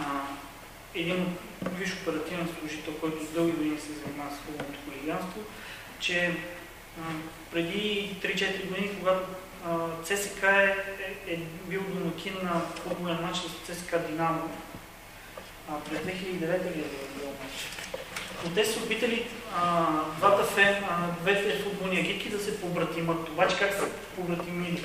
а, един виш оперативен служител, който с дълги години се занимава с футболното хулиганство, че а, преди 3-4 години, когато ЦСК е, е, е бил домакин на футболен матч с ЦСК Динамо, а, през 2009 ли е бил матч. Но те са опитали а, двата фен, а, двете футболни агитки да се побратимат. Обаче как се побратимили?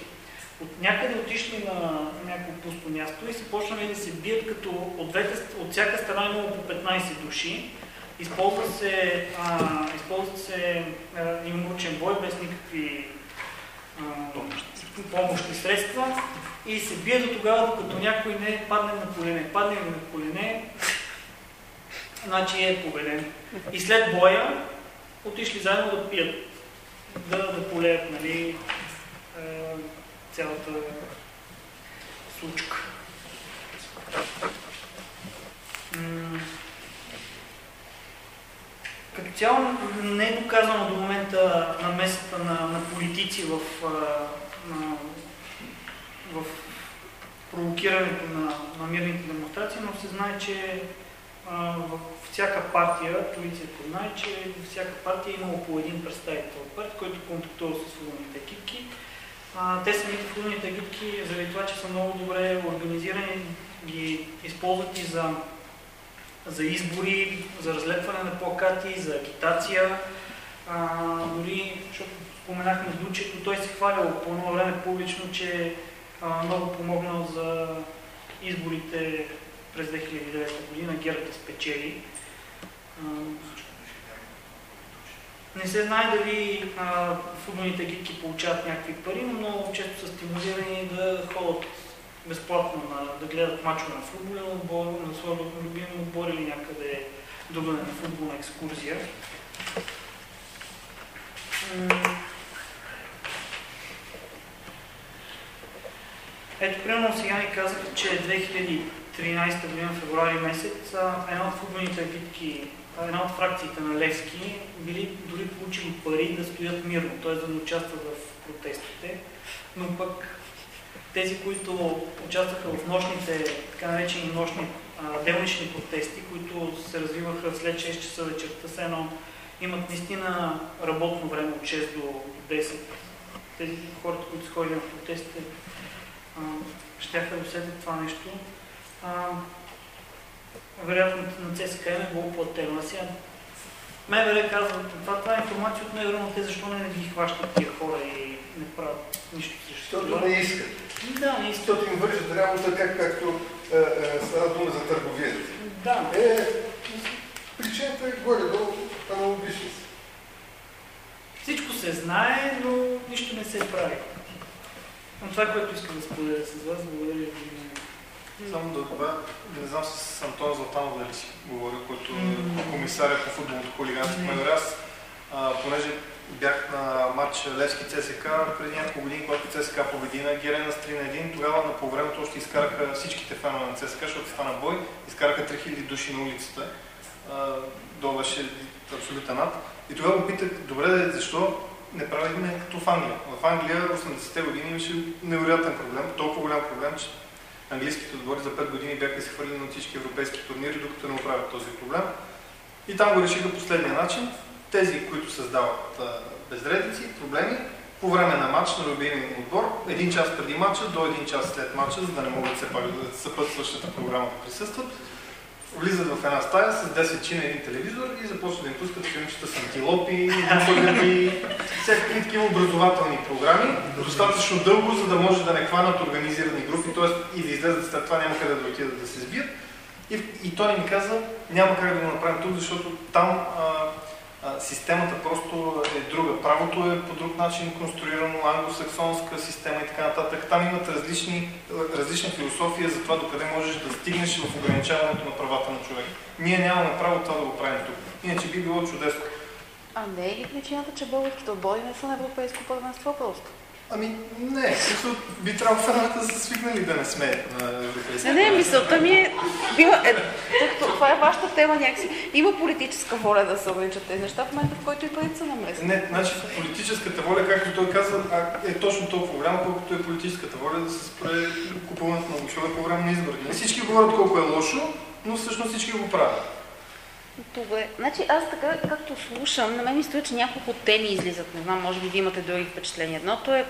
От някъде отишли на някакво пусто място и се почнали да се бият, като от, двете, от всяка страна имало по 15 души. Използва се, а, използва се а, имурчен бой без никакви помощни средства и се бие до тогава, докато някой не падне на колене. Падне на колене, значи е победен. И след боя отишли заедно да пият, да, да полеят, нали, е, цялата случка. Като цяло не е доказано до момента намесата на, на политици в, а, на, в провокирането на, на мирните демонстрации, но се знае, че а, в всяка партия, полицията знае, че във всяка партия е имало по един представител от партия, който контактува с футболните екипки. А, те самите футболните екипки, заради това, че са много добре организирани, ги използват и за, за избори, за разлепване на плакати, за агитация. А, дори, защото споменахме Дучето, той се хвалял по едно време публично, че а, много помогнал за изборите през 2009 година ГЕРБ да спечели. Не се знае дали футболните екипки получават някакви пари, но много често са стимулирани да ходят безплатно на, да гледат мачове на футболен отбор, на своя любим отбор или някъде друга на футболна екскурзия. Ето, примерно сега ни казаха, че 2013 година, февруари месец, една от футболните битки, една от фракциите на Левски били дори получили пари да стоят мирно, т.е. да не участват в протестите, но пък тези, които участваха в нощните, така наречени нощни делнични протести, които се развиваха след 6 часа вечерта, все едно имат наистина работно време от 6 до 10. Тези хората, които са ходили на протестите, щяха да усетят това нещо. А, вероятно на ЦСКА е било платено. Сега МВР казва, това, това е информация от МВР, те защо не ги хващат тия хора и не правят нищо срещу Защото не искат. Да, не искат. Защото им вършат работа, как, както е, е, става дума за търговията. Да, Е, причината е горе-долу аналогична. всичко се знае, но нищо не се прави. Но това, което искам да споделя с вас, благодаря ви. Само да добавя, не знам с Антон Златанов дали си говоря, който е комисаря по футболното хулиганство. Mm. Аз, понеже бях на матч Левски ЦСК преди няколко години, когато ЦСК победи на Герена с 3 на 1, тогава на времето още изкараха всичките фенове на ЦСК, защото стана бой, изкараха 3000 души на улицата. Долу беше абсолютен ад. И тогава го питах, добре, защо не правихме като в Англия. В Англия 80-те години имаше невероятен проблем, толкова голям проблем, че английските отбори за 5 години бяха изхвърлени на всички европейски турнири, докато не оправят този проблем. И там го решиха последния начин. Тези, които създават безредици, проблеми, по време на матч на любимия отбор, един час преди матча до един час след матча, за да не могат все пак да съпътстващата програма да присъстват, влизат в една стая с 10 чи един телевизор и започват да им пускат филмчета с антилопи, напъгати, всякакви такива образователни програми, достатъчно дълго, за да може да не хванат организирани групи, т.е. и да излезат след това няма къде да отидат да се сбият. И, и той ми каза, няма как да го направим тук, защото там а, системата просто е друга. Правото е по друг начин конструирано, англосаксонска система и така нататък. Там имат различни, различна философия за това докъде можеш да стигнеш в ограничаването на правата на човек. Ние нямаме право това да го правим тук. Иначе би било чудесно. А не е ли причината, че българските отбори не са на европейско първенство просто? Ами не, смисъл, би трябвало феновете да са свикнали да не сме на. Не, не, мисълта ми е, била, е, като това е вашата тема някакси. Има политическа воля да се ограничат тези неща в момента, в който и парите са намесени. Не, значи политическата воля, както той казва, е точно толкова голяма, колкото е политическата воля да се спре купуването на гласове по време на изборите. Не всички говорят колко е лошо, но всъщност всички го правят. Добре. Значи аз така, както слушам, на мен ми струва, че няколко теми излизат. Не знам, може би ви имате други впечатления. Едното е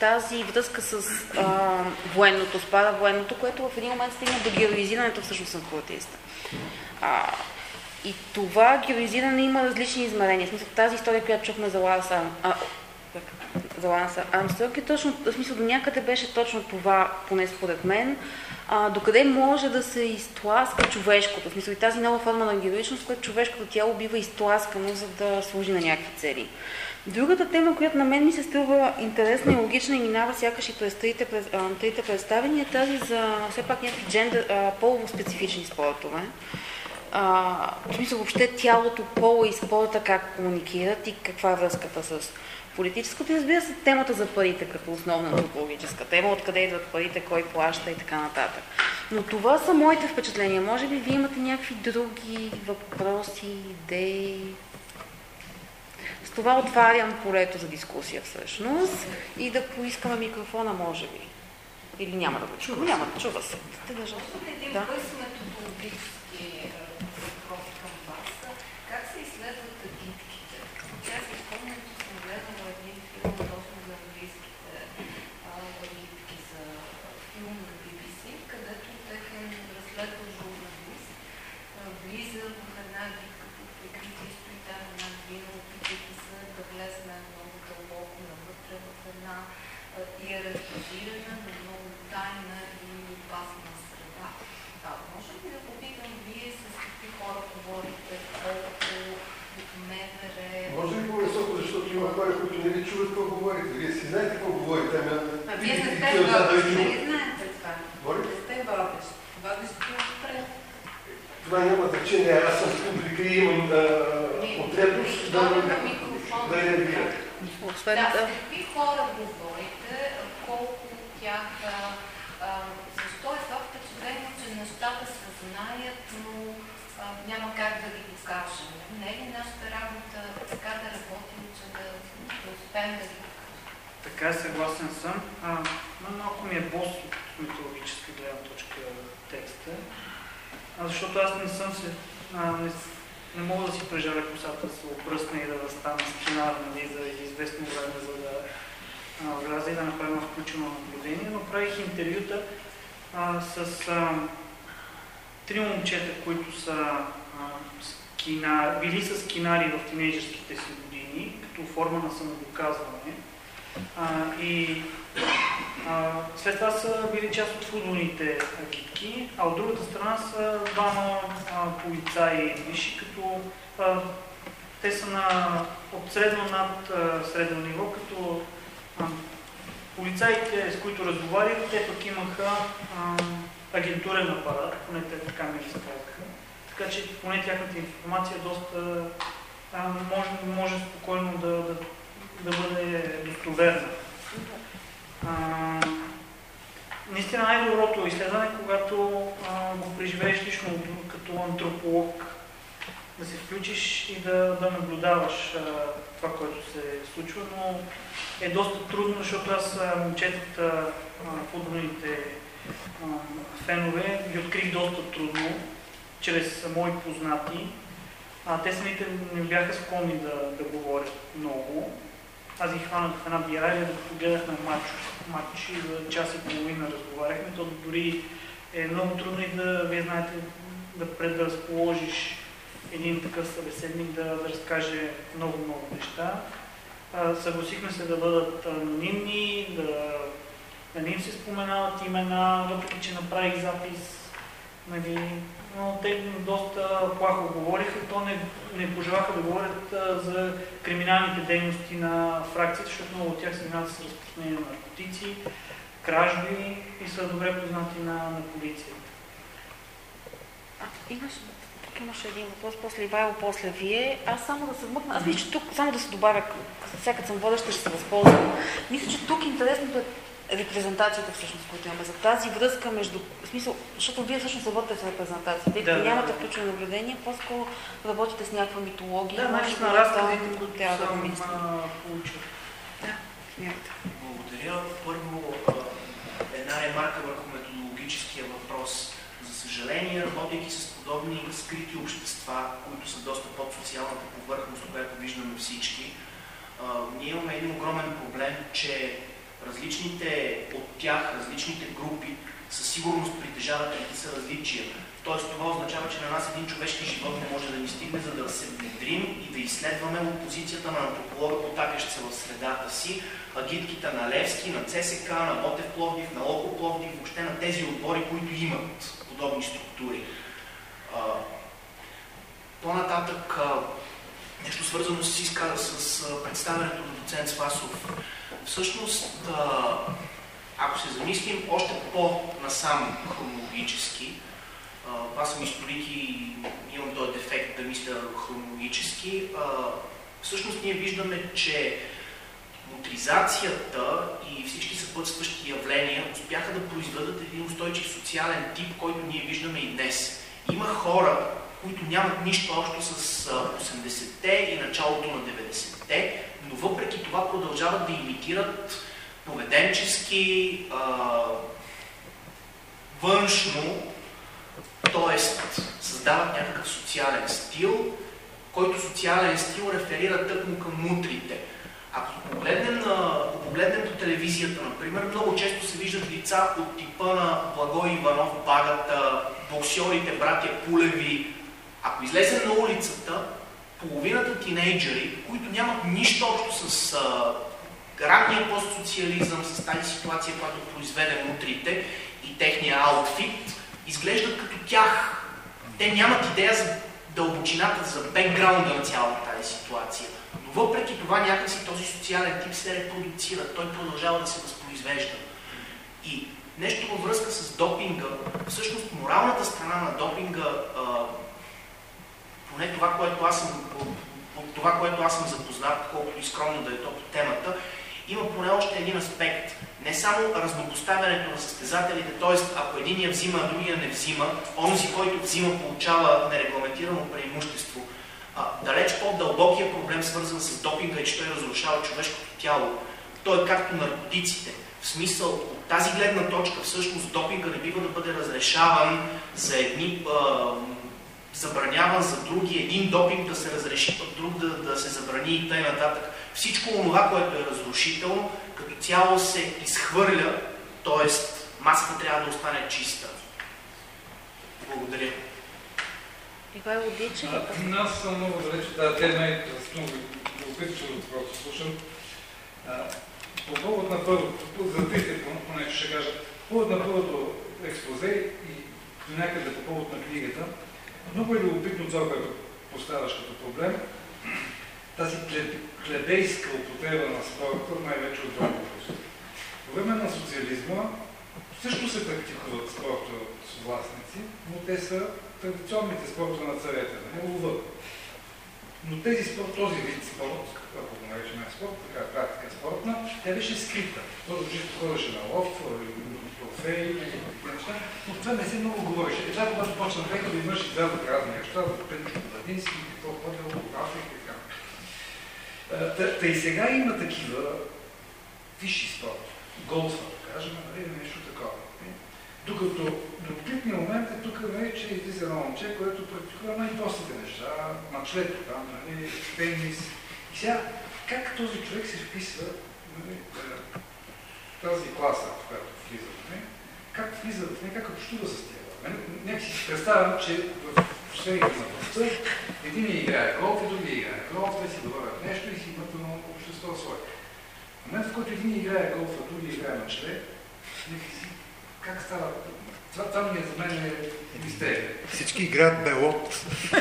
тази връзка с а, военното, спада военното, което в един момент стигна до героизирането всъщност на спортиста. А, и това героизиране има различни измерения. В смисъл, тази история, която чухме за Ланс а, за Ланс Армстронг е точно, в смисъл до някъде беше точно това, поне според мен, а, докъде може да се изтласка човешкото. В смисъл и тази нова форма на героичност, която човешкото тяло бива изтласкано, за да служи на някакви цели. Другата тема, която на мен ми се струва интересна и логична и минава сякаш и през трите, през, а, трите представения, е тази за все пак някакви джендър, а, полово специфични спортове. А, в смисъл въобще тялото, пола и спорта как комуникират и каква е връзката с политическото и разбира се темата за парите като основна антропологическа тема, откъде идват парите, кой плаща и така нататък. Но това са моите впечатления. Може би вие имате някакви други въпроси, идеи? С това отварям полето за дискусия всъщност и да поискаме микрофона, може би. Или няма да го чува? Няма да чува се. Да. Съм се... А, не, не мога да си прежаля косата да се обръсна и да, стана сценар нали, за известно време, за да вляза и да направя включено наблюдение, но правих интервюта а, с а, три момчета, които са а, скина, били са скинари в тинейджерските си години, като форма на самодоказване. А, и а, след това са били част от футболните агитки, а от другата страна са двама полицаи висши, като а, те са на, от средно над а, средно ниво, като а, полицаите, с които разговарях, те пък имаха а, агентурен апарат, поне те така ми разказаха. Така че поне тяхната информация доста а, може, може спокойно да, да, да бъде достоверна. А, наистина най-доброто изследване, е когато а, го преживееш лично като антрополог, да се включиш и да, да наблюдаваш а, това, което се случва, но е доста трудно, защото аз момчетата, футболните фенове, ги открих доста трудно, чрез мои познати. А, те самите не бяха склонни да, да говорят много. Аз ги хванах в една бирария, докато гледахме матч, матч и за час и половина разговаряхме. То дори е много трудно и да, вие знаете, да предразположиш един такъв събеседник да, да разкаже много-много неща. А, съгласихме се да бъдат анонимни, да, да не им се споменават имена, въпреки че направих запис Нали, но те доста плахо говориха, то не, не пожелаха да говорят а, за криминалните дейности на фракцията, защото много от тях се занимават с разпространение на наркотици, кражби и са добре познати на, на полицията. А, имаш, тук имаше един въпрос, после Ивайло, после Вие. Аз само да се вмъкна, аз мисля, че тук, само да се добавя, сега съм водеща, ще се възползвам. Мисля, че тук интересното е репрезентацията всъщност, които имаме, за тази връзка между, в смисъл, защото вие всъщност работите с репрезентация, тъй като Да, нямате да. включено наблюдение, по-скоро работите с някаква митология. Да, значи би на разказите, които трябва да го съм мислим. а, получил. Да, смятате. Благодаря. Първо, една ремарка върху методологическия въпрос. За съжаление, работейки с подобни скрити общества, които са доста под социалната повърхност, която виждаме всички, ние имаме един огромен проблем, че различните от тях, различните групи със сигурност притежават редица различия. Тоест това означава, че на нас един човешки живот не може да ни стигне, за да се внедрим и да изследваме от позицията на антрополога, потапящ се в средата си, агитките на Левски, на ЦСК, на Ботев Пловдив, на Локо Пловдив, въобще на тези отбори, които имат подобни структури. По-нататък, нещо свързано с, с представянето на доцент Спасов. Всъщност, ако се замислим още по-насам хронологически, аз съм историк и имам този дефект да мисля хронологически, всъщност ние виждаме, че моторизацията и всички съпътстващи явления успяха да произведат един устойчив социален тип, който ние виждаме и днес. Има хора, които нямат нищо общо с а, 80-те и началото на 90-те, но въпреки това продължават да имитират поведенчески, а, външно, т.е. създават някакъв социален стил, който социален стил реферира тъкмо към мутрите. Ако погледнем, на, ако погледнем по телевизията, например, много често се виждат лица от типа на Благой Иванов, Багата, боксьорите, братя Пулеви. Ако излезем на улицата, половината тинейджери, които нямат нищо общо с а, ранния постсоциализъм, с тази ситуация, която произведе мутрите и техния аутфит, изглеждат като тях. Те нямат идея за дълбочината, за бекграунда на цялата тази ситуация. Но въпреки това някакси този социален тип се репродуцира, той продължава да се възпроизвежда. И нещо във връзка с допинга, всъщност моралната страна на допинга, а, поне това, което аз съм, от това, което аз съм запознат, колкото и скромно да е то по темата, има поне още един аспект. Не само разнопоставянето на състезателите, т.е. ако единия взима, а другия не взима, онзи, който взима, получава нерегламентирано преимущество. А, далеч по-дълбокия проблем, свързан с допинга, е, че той разрушава човешкото тяло. Той е както наркотиците. В смисъл, от тази гледна точка, всъщност допинга не бива да бъде разрешаван за едни, а, забраняван за други, един допинг да се разреши, пък друг да, да се забрани и т.н. нататък. Всичко това, което е разрушително, като цяло се изхвърля, т.е. масата трябва да остане чиста. Благодаря. Ивайло Дичев. А, Аз съм много далеч от тази тема и аз много да просто слушам. А, По повод на първото, за трите поне ще кажа, по повод на първото експозе и до някъде по повод на книгата, много е любопитно това, което поставяш като проблем. Тази плебейска употреба на спорта, най-вече от договорност. По време на социализма също се практикуват спорта от властници, но те са традиционните спортове на царете, нали, лова. Но тези спорт, този вид спорт, ако го наречем спорт, така практика спортна, тя беше скрита. Първо чисто ходеше на лов, но това не се много говореше. Това, когато почна века да имаш излязат разни неща, Бладински, какво ходило, Африка и така. Е, Та, и сега има такива висши спорти. Голфа, да кажем, нали, нещо такова. Докато любопитният момент е тук, нали, че излиза едно момче, което практикува най-простите неща, мачлето там, нали, тенис. И сега, как този човек се вписва нали, е, тази класа, в която влиза, нали, как влиза в нея, как общува с тях. Нали, Нека си представям, че в сферите на властта един играе голф, и други играе голф, те си говорят нещо и си имат едно общество свое. В момента, в който един играе голф, а други играе мачле, нека си как става? Това, това ми е за мен е мистерия. Всички играят белот. и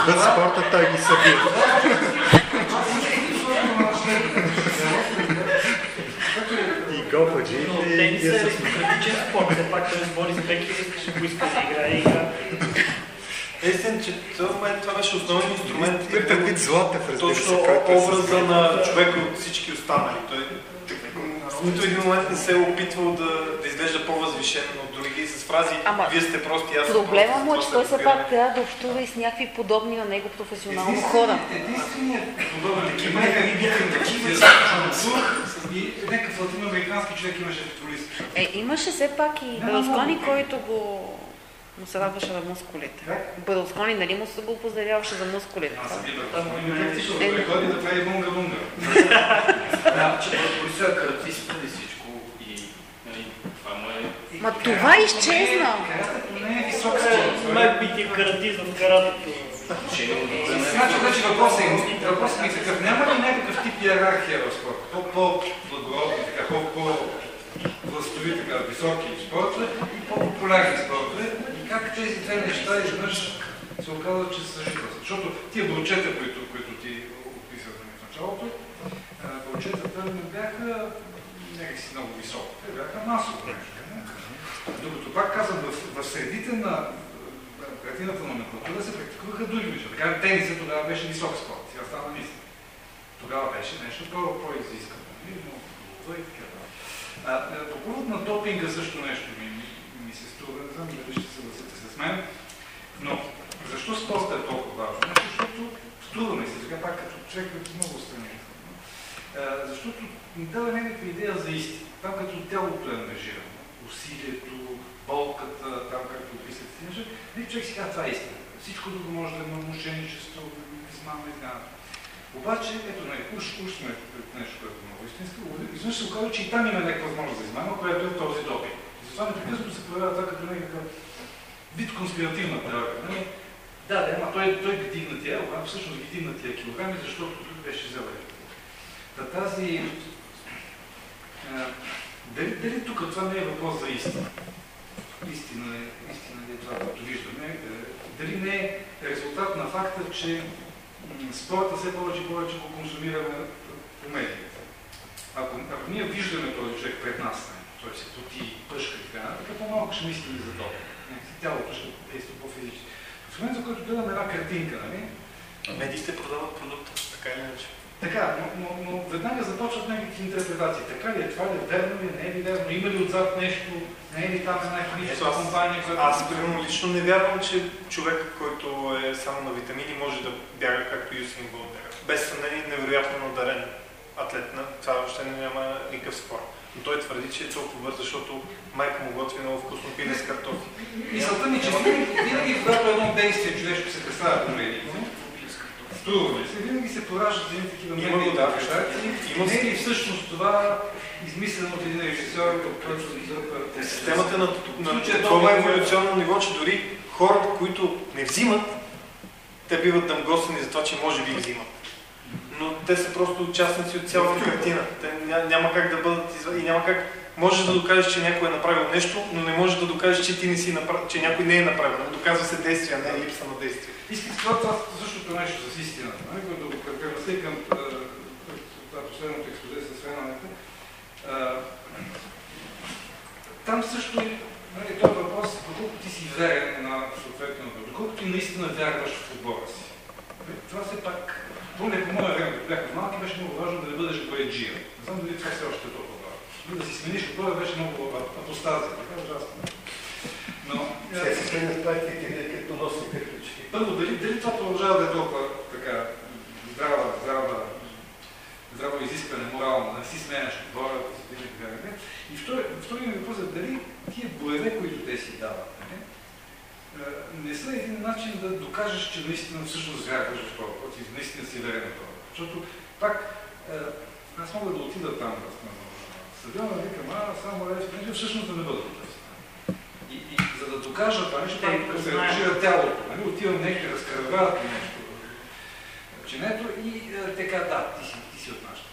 отвъд спорта той ги събира. И голфаджи, Но тенис е с аристократичен спорт, все пак той с Борис Бекер ще го иска да играе и игра. Естествено, че това, беше основен инструмент. Предвид разбира се, Точно образа на човека от всички останали. Той в нито един момент не се е опитвал да, да изглежда по-възвишен от други с фрази Ама, вие сте прости, аз съм Проблема прост, му е, че се той все разбираме. пак трябва да общува и с някакви подобни на него професионално хора. Единственият подобен Такива такива и бяха такива. и някакъв латиноамерикански човек имаше футболист. Е, имаше все пак и много. който го му се радваше на мускулите. Берлускони, нали му се го поздравяваше за мускулите? Аз съм бил ще Е, да прави бунга-бунга? Да, че Борисов е каратист преди всичко и нали, това му е... Ма това изчезна! Каратето не е висок спорт. Най-бития каратист в каратето. Значи, значи въпросът е, въпросът ми е такъв. Няма ли някакъв тип иерархия в спорта? По-благородни, така, по-властови, така, високи спортове и по-популярни спортове. И как тези две неща изведнъж се оказва, че са съжителства? Защото тия бручета, които, които ти описа в началото, а, бручетата не бяха някакси много високи. Те бяха масово? Докато пак казвам, в, в средите на а, картината на номенклатура се практикуваха други неща. Така тенисът тогава беше висок спорт, сега стана нисък. Тогава беше нещо по- по-изискано. нали, много хубаво и така. А, по повод на допинга също нещо ми, ми, ми се струва, не знам дали ще съгласите с мен, но защо спортът е толкова важен? Защото струва ми се, сега пак като човек от много страни. Защото ни дава някаква идея за истина. Там като тялото е ангажирано, усилието, болката, там както описах си неща, нали, човек си казва, това е истина. Всичко друго може да има мошенничество, измама и така. Обаче, ето, нали, уж, уж сме пред нещо, което е много истинско, изведнъж се оказва, че и там има някаква възможност за измама, която е този допинг. И затова непрекъснато се проявява това като някакъв вид конспиративна теория. Нали? Да, да, ама той, той ги дигна тия, обаче всъщност ги дигна тия килограми, защото тук беше еко. Та тази... А, дали, дали тук това не е въпрос за истина? Истина е, истина е това, което виждаме. Е, Дали не е резултат на факта, че спорта все повече и повече го консумираме по медиите. Ако, ако ние виждаме този човек пред нас, той се поти, пъшка и така, така по-малко ще мислим и за това. Тялото ще действа по-физически. В момента, в който гледаме една картинка, нали, Медиите продават продукта, така или иначе. Така, но, но, но веднага започват някакви интерпретации. Така ли е, това ли е, верно ли, е, не е ли верно, има ли отзад нещо, не е ли там една химическа компания, която... Аз, примерно, лично не вярвам, че човек, който е само на витамини, може да бяга както Юсин Болт бяга. Без съмнение, невероятно надарен атлет. На това въобще няма никакъв спор. Но той твърди, че е толкова бърз, защото майка му готви много вкусно пиле с картофи. Мисълта ми, че винаги, винаги когато едно действие човешко се представя по медиите, струва ми се, винаги се пораждат едни такива Има го, медийни да. Има Не е ли всъщност това измислено от един режисьор, който изърпа... Системата на, В на това е- еволюционно ниво, че дори хората, които не взимат, те биват дъмгосани за това, че може би взимат. Но те са просто участници от цялата картина. Те ня- няма как да бъдат и няма как Можеш да докажеш, че някой е направил нещо, но не можеш да докажеш, че ти не си направил, че някой не е направил. Доказва се действие, а не е липса на действие. Искам това, това същото нещо с истината, нали, което превръща и към последното експозе с феновете. Там също нали, този въпрос, доколко ти си верен на съответното, доколко ти наистина вярваш в отбора си. Нали, Това все пак, поне по моя време, бяхме малки, беше много важно да не бъдеш бояджия. Не знам дали това все още е толкова Нали, Да си смениш отбора беше много апостазия, така ужасно. Но, Сега се сменят практиките, като носи кирпички. първо, дали, дали това продължава да е толкова така здрава, здрава, здраво изискване, морално, да не си сменяш отбора, да си винаги вярвате. И втори, ми въпрос е дали тия боеве, които те си дават, не, е, не са един начин да докажеш, че наистина всъщност вярваш в това, че наистина си верен на това. Защото пак е, аз мога да отида там на стадиона, да викам, а, само да всъщност да не бъда. И, и за да докажа това нещо, там го се ангажира тялото. Нали? Отивам някъде, разкървават ми нещо. Чинето и е, така, да, ти си, ти си от нашата.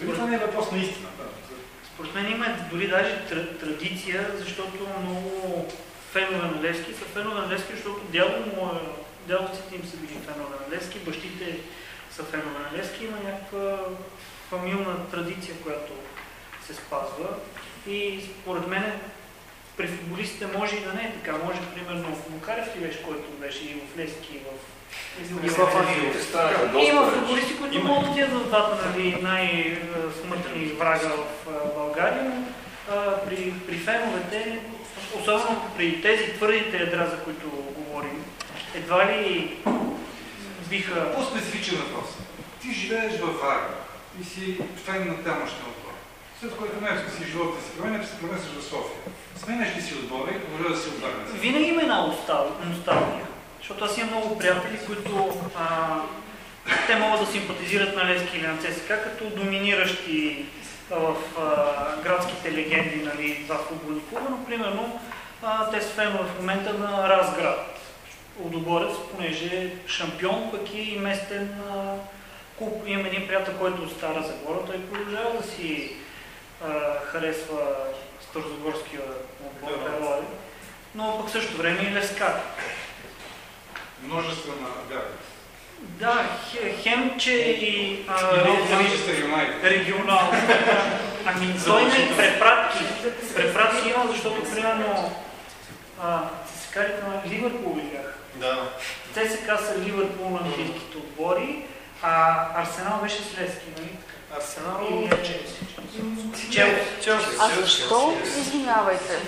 Дали това не е въпрос на истина? Да, Според мен има дори даже тр- традиция, защото много фенове на Левски са фенове на Левски, защото дядо му, е- дядовците им са били фенове на Левски, бащите са фенове на Левски, има някаква фамилна традиция, която се спазва. И според мен при футболистите може и да не е така. Може, примерно, Макарев ли беше, който беше и в Левски, и в в доста има футболисти, които могат да отидат в двата нали, най-смъртни врага в България, но а, при, при феновете, особено при тези твърдите ядра, за които говорим, едва ли биха... По-специфичен въпрос. Ти живееш във Варна и си фен на тамошния отбор. След което някакси си живота си променя, се преместваш в София. Сменяш ли си отбора и може да си отварна? Винаги има една ностал- носталгия. Защото аз имам много приятели, които а, те могат да симпатизират на Левски или на ЦСКА като доминиращи в а, градските легенди, нали, два футболни клуба, но примерно а, те са фенове в момента на Разград. Удоборец, понеже е шампион, пък е и местен а, клуб. Имам един приятел, който от Стара Загора, той продължава да си харесва Старозагорския отбор, Герой, но пък също време и Лескар. Множествена вяра. Да, хе- хем, че и а, И регионално. Ами той не препратки. Препратки има, защото примерно а, ЦСКА-рите на Ливърпул ли бяха? Да. ЦСКА са Ливърпул на английските отбори, а Арсенал беше с Лески, нали? Арсенал И Челси. Челси. Челси. А защо? Извинявайте.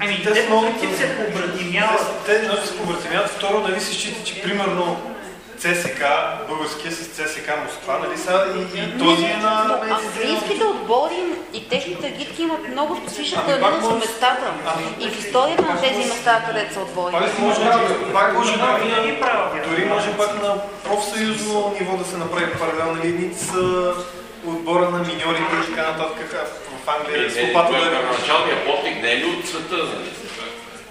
Ами, те те са много... по принцип се побратимяват. Те едното се побратимяват, второ, нали се счита, че примерно ЦСК, българския с ЦСК Москва, нали са и, и този е на... Но английските отбори и техните агитки имат много специфична Ами, с може- местата. И в историята на тези места, където са отбори. Пак може, пак може Да, вяра. дори може пак на профсъюзно ниво да се направи паралелна линица отбора на миньорите и така нататък, в Англия, да е. Първоначалният подвиг не е ли от света? нали?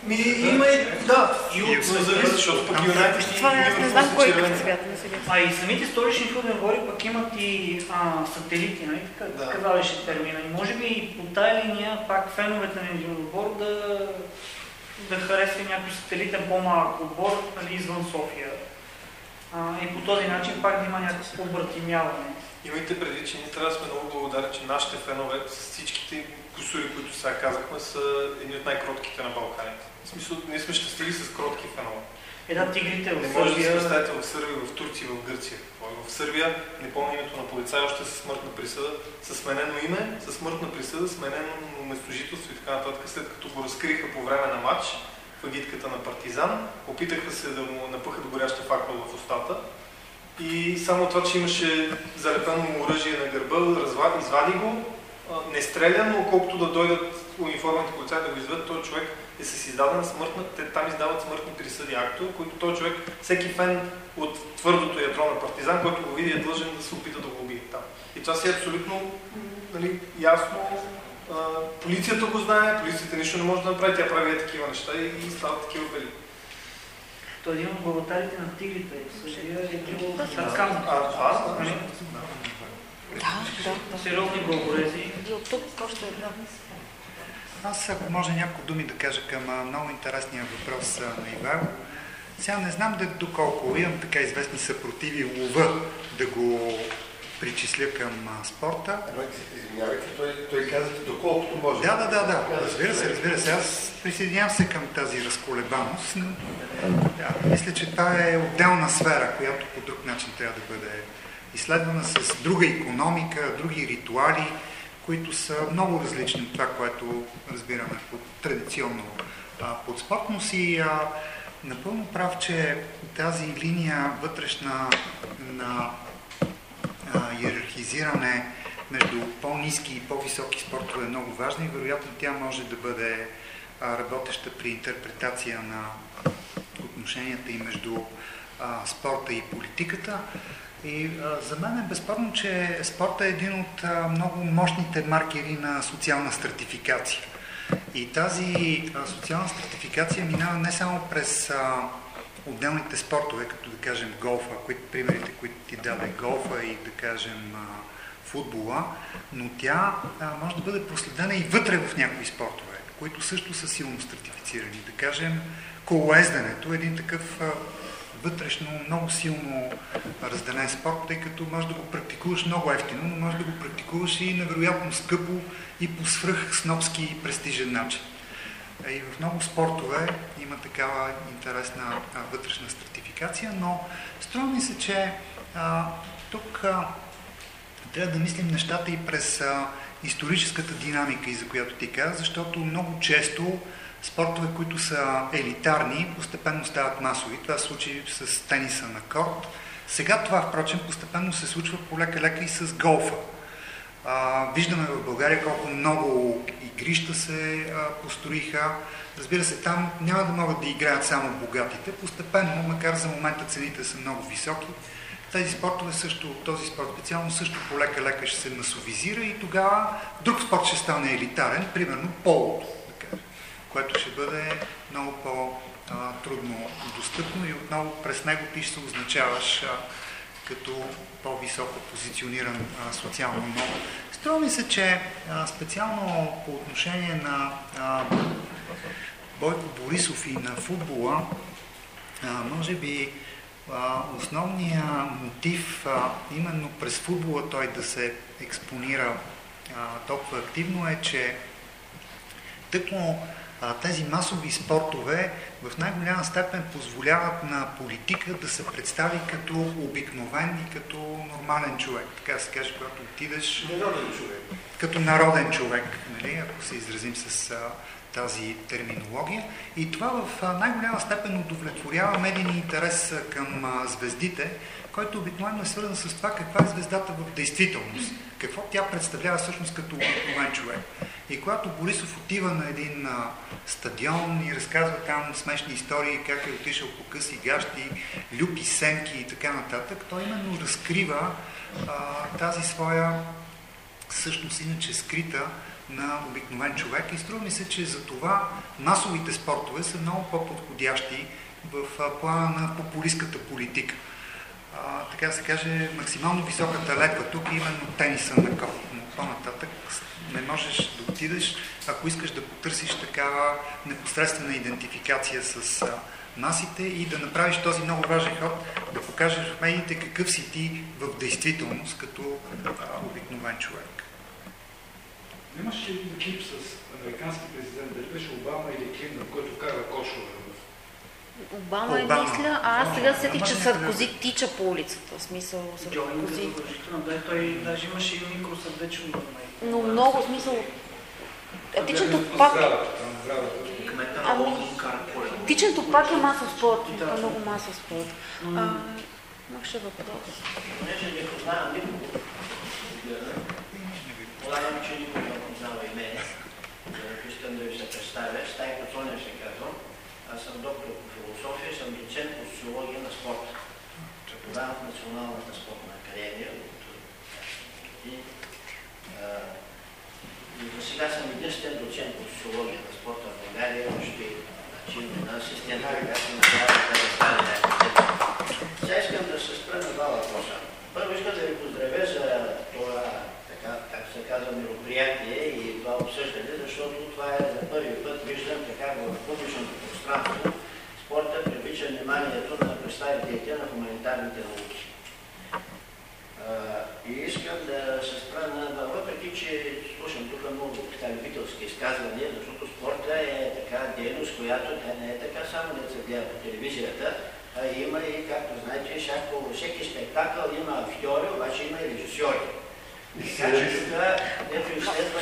Ми, има и, да, и от зависи, защото пък Юнайтед и Това не знам кой е червени. цвят на сега. А и самите столични футболни отбори пък имат и а, сателити, нали? Така, Да. така беше термина. И може би и по тая линия пак феновете на един отбор да, да харесва някой сателитен по-малък отбор нали, извън София. А, и по този начин пак да има някакво обратимяване. Имайте предвид, че ние трябва да сме много благодарни, че нашите фенове с всичките кусури, които сега казахме, са едни от най-кротките на Балканите. В смисъл, ние сме щастливи с кротки фенове. Една тигрите Не в може да си представите в Сърбия, в Турция, в Гърция. е. В Сърбия, не помня името на полицай, още със смъртна присъда, със сменено име, със смъртна присъда, сменено местожителство и така нататък, след като го разкриха по време на матч в агитката на партизан, опитаха се да му напъхат горяща факла в устата и само това, че имаше залепено му оръжие на гърба, разва- извади го, не стреля, но колкото да дойдат униформените полицаи да го изведат, този човек е с издадена смъртна, те там издават смъртни присъди актове, които този човек, всеки фен от твърдото ядро на партизан, който го види е длъжен да се опита да го убие там. И това си е абсолютно нали, ясно. А, полицията го знае, полицията нищо не може да направи, тя прави е такива неща и, и стават такива бели. Той е един от главатарите на тигрите. в Сърбия е бил Таркан. А, това? Да, да, да. Сериозни главорези. И от тук още една. Аз, ако може няколко думи да кажа към много интересния въпрос на Ивайло. Сега не знам да, доколко имам така известни съпротиви лова да го причисля към а, спорта. Извинявайте, той, той каза, доколкото може. Да, да, да, да. Разбира се, разбира се. Аз присъединявам се към тази разколебаност. но, Да, мисля, че това е отделна сфера, която по друг начин трябва да бъде изследвана с друга економика, други ритуали, които са много различни от това, което разбираме под, традиционно а, под спортност и а, напълно прав, че тази линия вътрешна на а, иерархизиране между по-низки и по-високи спортове е много важна и вероятно тя може да бъде а, работеща при интерпретация на отношенията и между а, спорта и политиката. И а, за мен е безспорно, че спорта е един от а, много мощните маркери на социална стратификация. И тази а, социална стратификация минава не само през а, отделните спортове, като да кажем голфа, които, примерите, които ти даде голфа и да кажем а, футбола, но тя а, може да бъде проследена и вътре в някои спортове, които също са силно стратифицирани. Да кажем, колоезденето е един такъв а, вътрешно много силно разделен спорт, тъй като може да го практикуваш много ефтино, но може да го практикуваш и невероятно скъпо и по свръх снобски и престижен начин. И в много спортове има такава интересна вътрешна стратификация, но струва ми се, че а, тук а, трябва да мислим нещата и през а, историческата динамика, и за която ти каза, защото много често спортове, които са елитарни, постепенно стават масови. Това се случи с тениса на корт. Сега това, впрочем, постепенно се случва полека-лека и с голфа. А, виждаме в България колко много игрища се а, построиха. Разбира се, там няма да могат да играят само богатите. Постепенно, макар за момента цените са много високи, тези спортове също, този спорт специално също полека-лека ще се масовизира и тогава друг спорт ще стане елитарен, примерно полото, което ще бъде много по-трудно достъпно и отново през него ти ще се означаваш като по-високо позициониран а, социално. Но струва ми се, че а, специално по отношение на а, Бойко Борисов и на футбола, може би основният мотив именно през футбола той да се експонира толкова активно е, че тъкмо тези масови спортове в най-голяма степен позволяват на политика да се представи като обикновен и като нормален човек. Така се каже, когато отидеш... Народен човек. Като народен човек, нали, ако се изразим с а, тази терминология. И това в най-голяма степен удовлетворява медийния интерес към а, звездите, който обикновено е свързан с това каква е звездата в действителност. Какво тя представлява всъщност като обикновен човек. И когато Борисов отива на един а, стадион и разказва там смешни истории, как е отишъл по къси гащи, люпи, семки и така нататък, той именно разкрива а, тази своя всъщност иначе скрита на обикновен човек. И струва ми се, че за това масовите спортове са много по-подходящи в плана на популистската политика. А, така се каже, максимално високата летва тук е именно тениса на корт. Но по-нататък не можеш да отидеш, ако искаш да потърсиш такава непосредствена идентификация с а, масите и да направиш този много важен ход, да покажеш в медиите какъв си ти в действителност като а, обикновен човек. Имаше един клип с американски президент, дали беше Обама или Клинтон, който кара кошове Обама е мисля, а аз сега сетих, че Саркози тича по улицата. В смисъл Саркози. Да, той даже имаше и микросърдечно Но много, в смисъл... Тичането пак... Ами, тичането пак е масов спорт. Да. Е много масов спорт. Имаше въпрос. Понеже не познавам никого, предполагам, че никой не познава и мен. Искам да ви се представя. Стайко Цоня се казвам. Аз съм доктор по философия, съм доцент по социология на спорта. Преподавам в Националната спортна академия. И, а, и до сега съм единствен доцент по социология на спорта в България, още значи, на асистент, както направя да стане Сега искам да се спра на два въпроса. Първо искам да ви поздравя за това така, как се казва, мероприятие обсъждане, защото това е за първи път, виждам така в публичното пространство, спорта привлича вниманието на представителите на хуманитарните науки. и искам да се спра на, въпреки че слушам тук много така любителски изказвания, защото спорта е така дейност, която тя не е така само да се гледа по телевизията, а има и, както знаете, всеки спектакъл има актьори, обаче има и режисьори.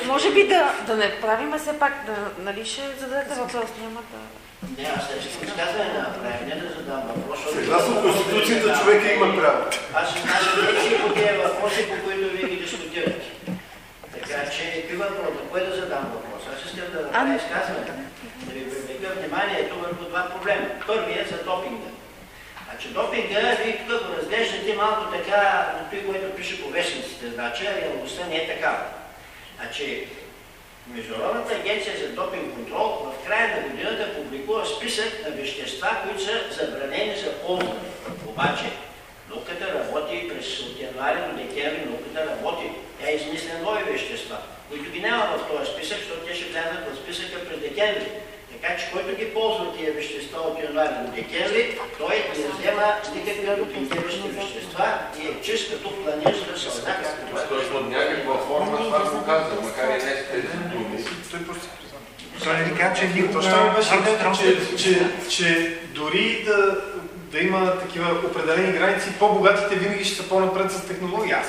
Може би да, да не правиме все пак, да, нали ще зададете въпрос, няма да... Не, аз не искам изказване да направя, не да задам въпрос. Съгласно Конституцията човека има право. Аз ще знам по тези въпроси, по които вие ги дискутирате. Така че, какви въпрос, на кой да задам въпрос? Аз искам да направя изказване, да ви привлека вниманието върху два проблема. Първият за допинга. Значи допинга, вие тук го разглеждате малко така, на това, което пише по вестниците, значи, а реалността не е такава. Значи, Международната агенция за допинг контрол в края на годината публикува списък на вещества, които са забранени за ползване. Обаче, науката работи през от януари до декември, науката работи. нови вещества, които ги няма в този списък, защото те ще влязат в списъка през декември. Така че който ги ползва тия вещества от януари до декември, той не взема никакви допинкиращи вещества и е чист като планин за сълза, както това. Тоест под някаква форма това го казва, макар и не с тези думи. Той просто си признава. Той не ви каза, че никога че, че, че дори да, да има такива определени граници, по-богатите винаги ще са по-напред с технология.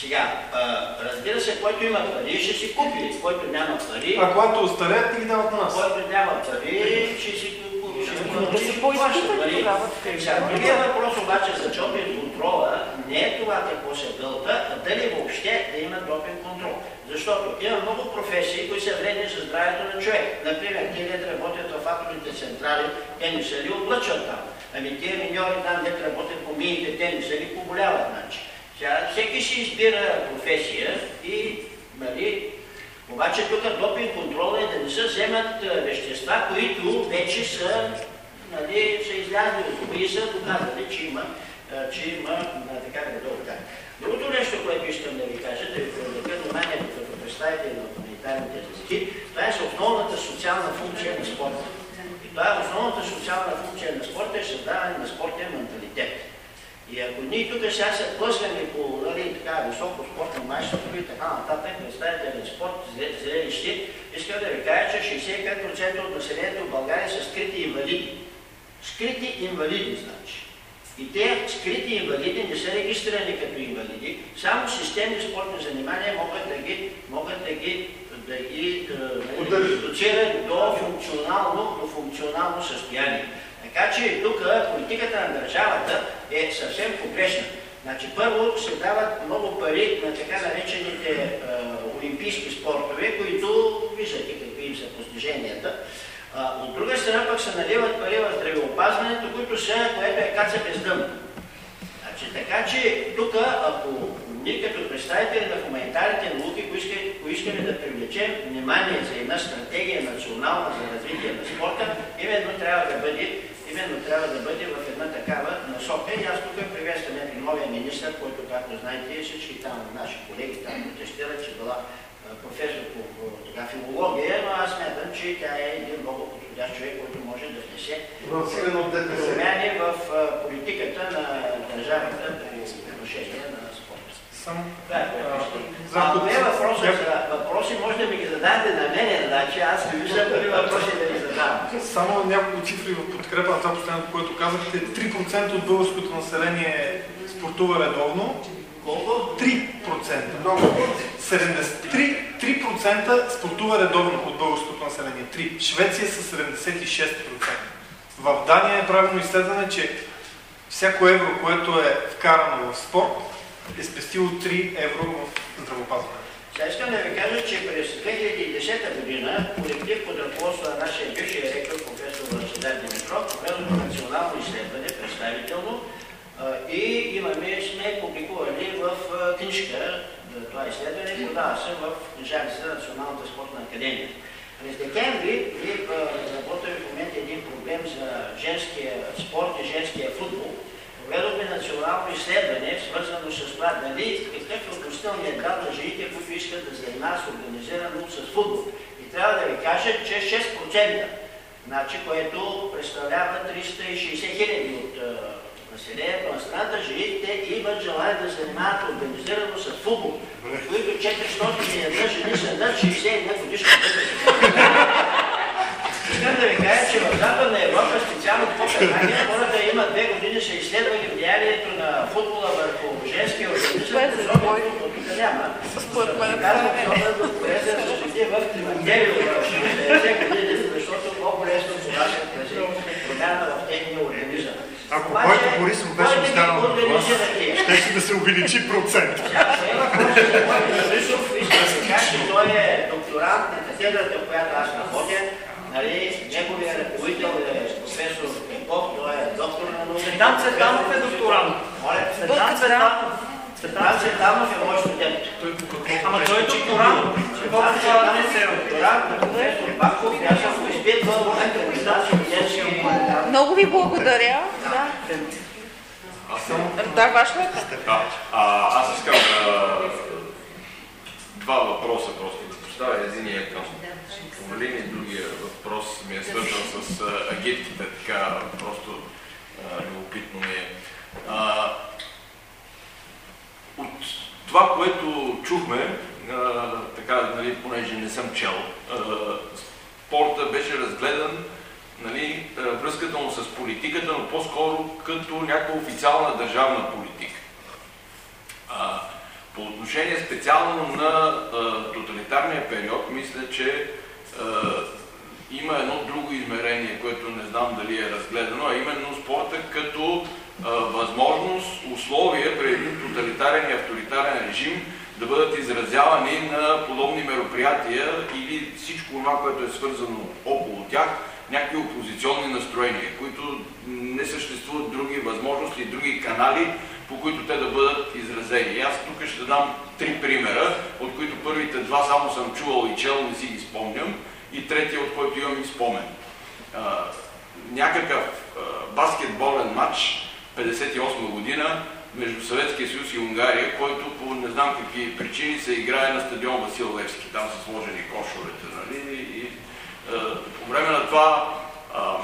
Сега, а, разбира се, който има пари, ще си купи. Който няма пари, А когато остареят, ти ги дават на нас. който няма пари, ще си купи. Ще си Да се поизпитат тогава. Сега, другия въпрос обаче за допинг контрола не е това какво се гълта, а дали въобще да има допинг контрол. Защото има много професии, които са вредни за здравето на човек. Например, те дет работят в атомните централи, те не се ли облъчват там. Ами тия миньори там, дет работят по мините, те не се ли поболяват, значи. Сега, всеки си избира професия и, нали, обаче тук допинг контрол е да не се вземат вещества, които вече са, нали, са излязли от и са доказали, че има, че има а, така да Другото нещо, което искам да ви кажа, да ви привлека вниманието като представители на хуманитарните езици, това е основната социална функция на спорта. И това е основната социална функция на спорта е създаване на спортен менталитет. И ако ние тук сега се плъскаме по нали, така, високо спортно майсторство и така нататък, представителен спорт, зре- зрелище, искам да ви кажа, че 65% от населението в България са скрити инвалиди. Скрити инвалиди, значи. И те скрити инвалиди не са регистрирани като инвалиди, само системни спортни занимания могат да ги, могат да ги, да ги е, нали, редуцират до функционално, до функционално състояние. Така че тук политиката на държавата е съвсем погрешна. Значи първо се дават много пари на така наречените е, олимпийски спортове, които виждате какви им са постиженията. А, от друга страна пък се наливат пари в здравеопазването, които са, което е каца без дъно. Значи, така че тук, ако ние като представители на хуманитарните науки, ако искаме да привлечем внимание за една стратегия национална за развитие на спорта, именно трябва да бъде, именно трябва да бъде в една такава насока. И аз тук приветствам някакви новия министр, който, както знаете, всички там наши колеги там протестират, че била професор по, по така, филология, но аз смятам, че тя е един много подходящ човек, който може да внесе промяни в политиката на държавата по отношение на спорта. Само Това е което а, искам. за Ако тук- е въпроса за въпроси, може да ми ги зададете на мене, значи аз не виждам дали въпроси да ви Само няколко цифри в подкрепа на това последното, което казахте. 3% от българското население спортува редовно. Колко? 3%. 73, 3% спортува редовно от българското население. 3. Швеция с 76%. В Дания е правилно изследване, че всяко евро, което е вкарано в спорт, е спестило 3 евро в здравопазване. Сега искам да ви кажа, че през 2010 година колектив под ръководство на нашия бившия ректор, професор Лъчедар Димитров, проведохме национално изследване, представително, и имаме, сме публикували в книжка това изследване, продава се в книжарницата на Националната спортна академия. През декември ние разработваме в момента един проблем за женския спорт и женския футбол, Проведохме национално изследване, свързано с това дали какъв е относителният дял на жените, които искат да занимават с организирано с футбол. И трябва да ви кажа, че 6%, значи, което представлява 360 хиляди от а, населението на страната, жените имат желание да занимават организирано с футбол, от които 401 жени са над 61 годишна възраст. Искам да ви кажа, че в Западна Европа, специално по Германия, хората имат две години са изследвали влиянието на футбола върху женския организъм, защото футбол тук няма. Казвам, е. да полезен да седи в Тимондели в 60 години, защото много лесно понасят тази промяна в техния организъм. Ако Бойко Борисов беше ги останал на власт, ще се да се увеличи процент. Борисов, искам да кажа, че той е докторант на катедрата, която аз работя. Нали, неговия ръководител е професор Пенков, той е доктор на наука. Цветан Цветанов е докторант. Моля, Цветан Цветанов. Цветан Цветанов е мой студент. Ама той е докторант. Цветан Цветанов е докторант на професор Баков. и Аз съм го изпитвал в от Денски. Много ви благодаря. Да, Аз съм... да ваш ли е? Да. А, аз искам два въпроса просто да поставя. Единия е към Ковалин и другия въпрос ми е свързан с агитките, така просто любопитно ми е. А, от това, което чухме, а, така, нали, понеже не съм чел, а, спорта беше разгледан нали, връзката му с политиката, но по-скоро като някаква официална държавна политика. А, по отношение специално на а, тоталитарния период, мисля, че а, има едно друго измерение, което не знам дали е разгледано, а именно спорта като а, възможност, условия при един тоталитарен и авторитарен режим да бъдат изразявани на подобни мероприятия или всичко това, което е свързано около тях, някакви опозиционни настроения, които не съществуват други възможности други канали, по които те да бъдат изразени. Аз тук ще дам три примера, от които първите два само съм чувал и чел, не си ги спомням, и третия, от който имам и спомен. А, някакъв а, баскетболен матч 58 година между Съветския съюз и Унгария, който по не знам какви причини се играе на стадион Васил Левски. Там са сложени кошовете, нали? И, а, по време на това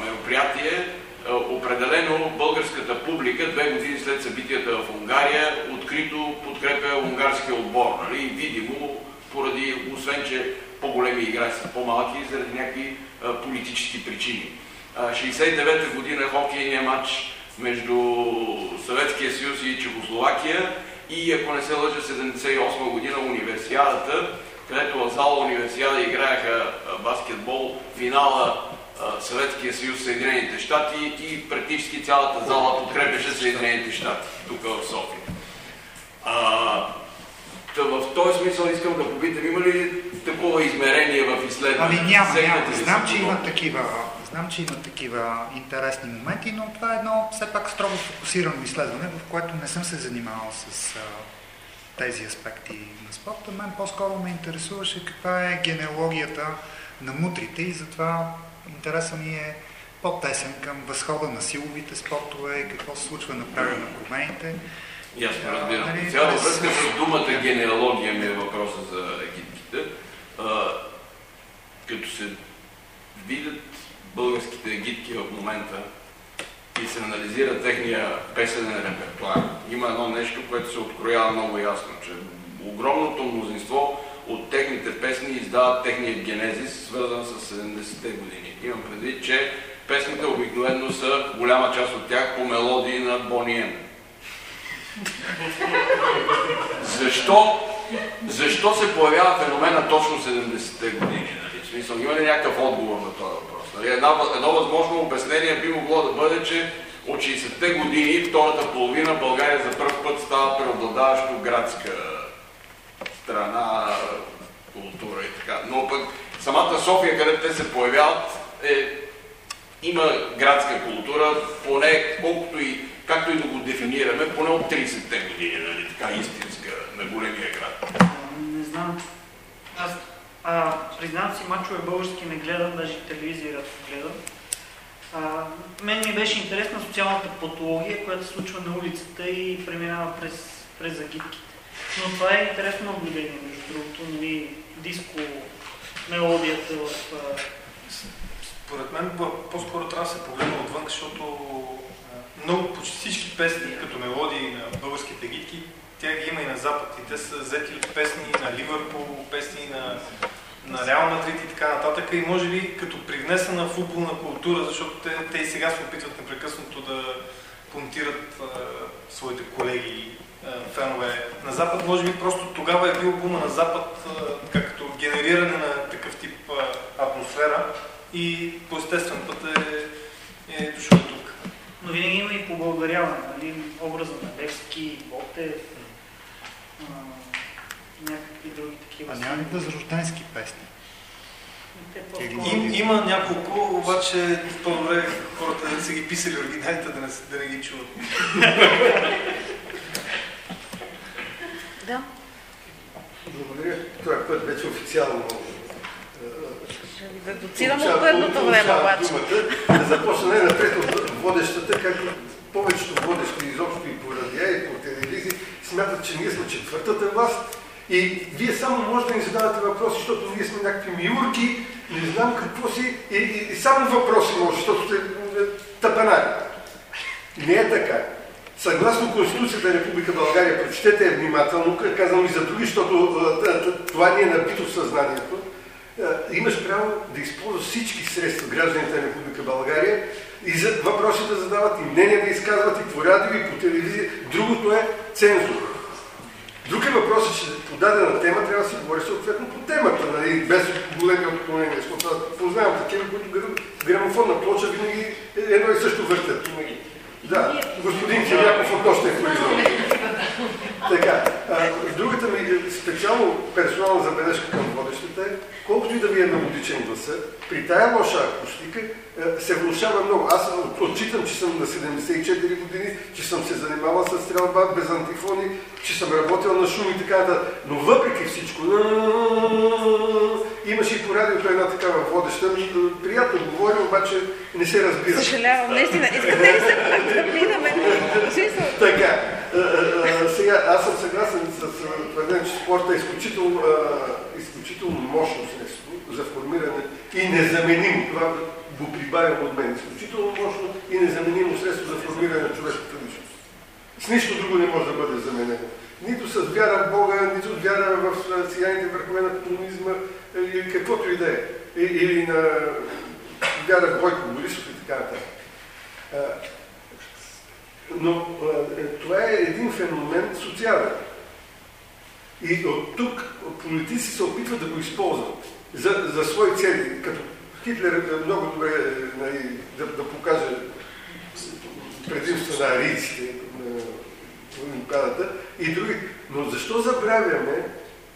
мероприятие определено българската публика две години след събитията в Унгария открито подкрепя унгарския отбор. Нали? Видимо, поради, освен че по-големи играч са по-малки, заради някакви а, политически причини. 69-та година хокейния матч между Съветския съюз и Чехословакия и, ако не се лъжа, 78 година универсиадата, където в зала универсиада играеха баскетбол, финала Съветския съюз, Съединените щати и практически цялата зала подкрепяше Съединените щати, тук в София. В този смисъл искам да попитам, има ли такова измерение в изследването? Ами няма, няма. Знам, че има такива, знам, че има такива интересни моменти, но това е едно все пак строго фокусирано изследване, в което не съм се занимавал с а, тези аспекти на спорта. Мен по-скоро ме интересуваше каква е генеалогията на мутрите и затова интересът ми е по-тесен към възхода на силовите спортове, какво се случва на прага на промените. Ясно, разбирам. Нали, Цяла връзка с думата генеалогия ми е въпроса за егитките. А, като се видят българските егитки в момента и се анализира техния песенен репертуар, има едно нещо, което се откроява много ясно, че огромното мнозинство от техните песни издават техния генезис, свързан с 70-те години. Имам предвид, че песните обикновено са, голяма част от тях, по мелодии на Бони М. Защо, защо се появява феномена точно 70-те години? Нали? В смисъл, има ли някакъв отговор на този въпрос? Нали? Една, едно възможно обяснение би могло да бъде, че от 60-те години, втората половина, България за първ път става преобладаващо градска страна, култура и така. Но пък самата София, където те се появяват, е, има градска култура, поне колкото и, както и да го дефинираме, поне от 30-те години, нали, така истинска, на големия град. Не знам. Аз а, признавам си, мачове български не гледам, даже телевизия рядко гледам. А, мен ми беше интересна социалната патология, която се случва на улицата и преминава през, през загибките. Но това е интересно наблюдение, между другото, нали, диско мелодията в... Според мен по-скоро трябва да се погледне отвън, защото много, почти всички песни като мелодии на българските гитки, тя ги има и на Запад. И те са взети песни на Ливърпул, песни на, на Реал Мадрид и така нататък. И може би като привнесена футболна култура, защото те, те и сега се опитват непрекъснато да понтират а, своите колеги фенове на Запад, може би просто тогава е бил бума на Запад както генериране на такъв тип атмосфера и по естествен път е, е дошъл тук. Но винаги има и по българяване, нали? образа на Левски, Ботев, някакви други такива. А няма ли възрожденски песни? Им, има няколко, обаче по-добре хората да са ги писали оригиналите, да не, да не ги чуват. Да. Благодаря. Това е път вече официално ви редуцирам от предното време, обаче. Да започна най-напред от водещата, както повечето водещи изобщо и по радиа, и по телевизии, смятат, че ние сме четвъртата власт И вие само може да ни задавате въпроси, защото ние сме някакви миурки, не знам какво си, и, и, и само въпроси може, защото сте е, тъпанари. Не е така. Съгласно Конституцията на Република България, прочетете я внимателно, казвам и за други, защото т- т- това ни е набито в съзнанието, имаш право да използваш всички средства гражданите на Република България и за въпроси да задават, и мнения да изказват и по радио, и по телевизия. Другото е цензура. Друг е въпросът, че по дадена тема трябва да се говори съответно по темата, нали, без големи отклонения. Защото аз познавам такива, които гра- грамофонна плоча винаги едно и също въртят. Да, господин Киряков от нощния хоризонт. Така, другата ми специално персонална забележка към водещата е, колкото и да ви е мелодичен гласа, при тая лоша акустика е, се влушава много. Аз отчитам, че съм на 74 години, че съм се занимавал с стрелба без антифони, че съм работил на шум и така нататък. Но въпреки всичко, имаше и по радиото една такава водеща. Приятно говори, обаче не се разбира. Съжалявам, наистина. Искате ли се да минаме? Така, сега аз съм съгласен с а, твърдение, че спорта е изключително, а, изключително мощно средство за формиране и незаменимо, това го прибавям от мен, изключително мощно и незаменимо средство за формиране на човешката личност. С нищо друго не може да бъде заменено. Нито с вяра в Бога, нито с вяра в сияните върхове на комунизма, или каквото и да е. Или на вяра в Бойко Борисов и така нататък. Но това е един феномен социален. И от тук политици се опитват да го използват за, за свои цели. Като Хитлер е много добре е, нали, да, да покаже предимства на арийците на Олимпиадата и други. Но защо забравяме,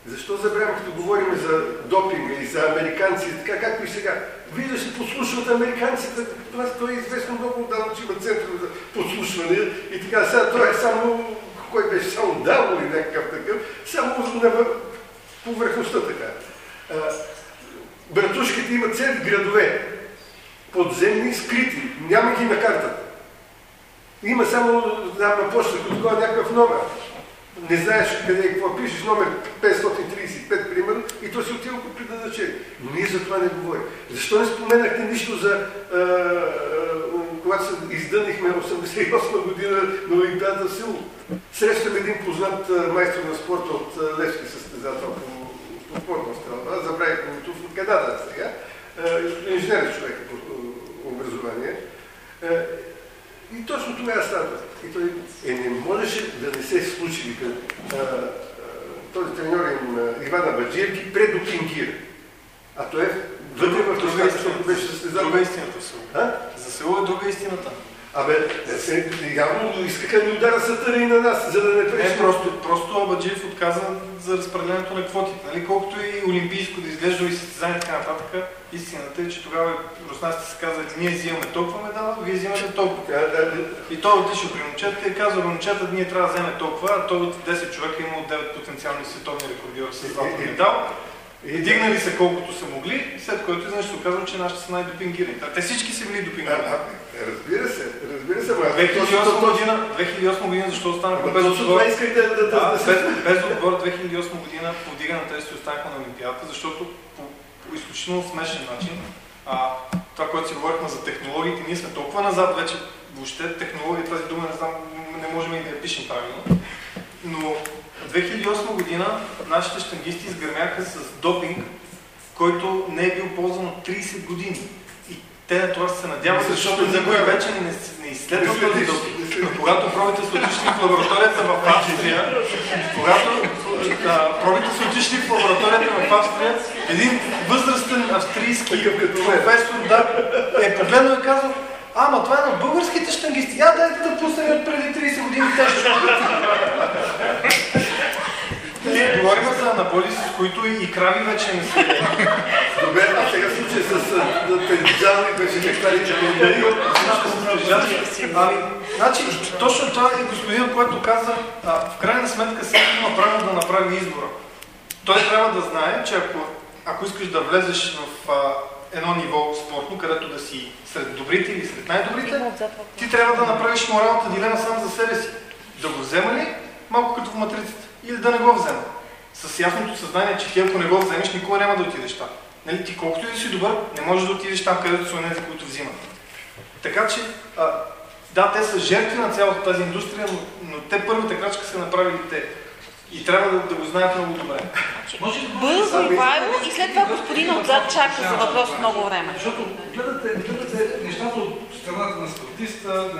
защо забравяме, като говорим за допинга и за американци, така както и сега. Виждаш се подслушват американците, това, това е известно много отдавна, че има центрове за подслушване и така. Сега това е само, кой беше само Дал или някакъв такъв, само на вър- повърхността така. Братушките имат цели градове, подземни, скрити, няма ги на картата. Има само на почта, като такова някакъв номер. Не знаеш къде и какво пишеш, номер 535, примерно, и то си отива по предназначение. Но ние за това не говорим. Защо не споменахте нищо за а, а, когато се издънихме 88 година на Олимпиада в? Срещам един познат майстор на спорта от Левски състезател по, по спортна стрелба. Забравих в Канада сега. А, инженер човек е по образование. А, и точно тогава става. И той е, не можеше да не се случи, вика, а, този треньор им, Ивана Баджиев ги предопингира. А той е вътре в Друга истина. защото беше състезател. Друга истината. А? За село е друга истината. Абе, се, явно искаха да ни удара сатъра и на нас, за да не Не, пречим. просто, просто Абаджиев отказа за разпределението на квотите. Нали? Колкото и олимпийско да изглежда и състезание и така нататък, истината е, че тогава руснаците са казали, ние взимаме толкова медала, вие взимате толкова. А, а, И той отишъл при момчета и казва, момчета, ние трябва да вземем толкова, а той от 10 човека е имал 9 потенциални световни рекордьори с златен медал. И дигнали се колкото са могли, след което изведнъж се оказва, че нашите са най-допингирани. Те всички са били допингирани. а, разбира се, разбира се, ама 2008 година, 2008 година защо останаха без отбор? да, да, да, Да, без, без отбор 2008 година повдига на тези си останаха на Олимпиадата, защото по, по изключително смешен начин а, това, което си говорихме за технологиите, ние сме толкова назад вече, въобще технология, тази дума не знам, не можем и да я пишем правилно, но 2008 година нашите щангисти изгърмяха с допинг, който не е бил ползван от 30 години. И те на това се Мисля, защото никой вече не, не изследва този допинг. Но когато пробите са отишли в лабораторията в Австрия, когато а, пробите са отишли в лабораторията в Австрия, един възрастен австрийски професор да, е погледнал и казал, ама това е на българските щангисти. Я дайте да пуснем преди 30 години те ще Ние говорим за анаболи, с които и, и крави вече не са. Добре, а сега случай с Тенджан беше хектари, че Ами, значи, точно това е господин, който каза, в крайна сметка всеки има право да направи избора. Той трябва да знае, че ако, ако искаш да влезеш в а, едно ниво спортно, където да си сред добрите или сред най-добрите, ти трябва да направиш моралната дилема сам за себе си. Да го взема ли, малко като в матрицата, или да не го взема. с ясното съзнание, че ти ако не го вземеш, никога няма да отидеш там. Нали, ти колкото и да си добър, не можеш да отидеш там, където са онези, които взимат. Така че, а, да, те са жертви на цялата тази индустрия, но, но те първата крачка са направили те. И трябва да, да го знаят много добре. Бързо и Павел и след това господина отзад чака за въпрос много време. Защото гледате, гледате нещата от страната на спортиста.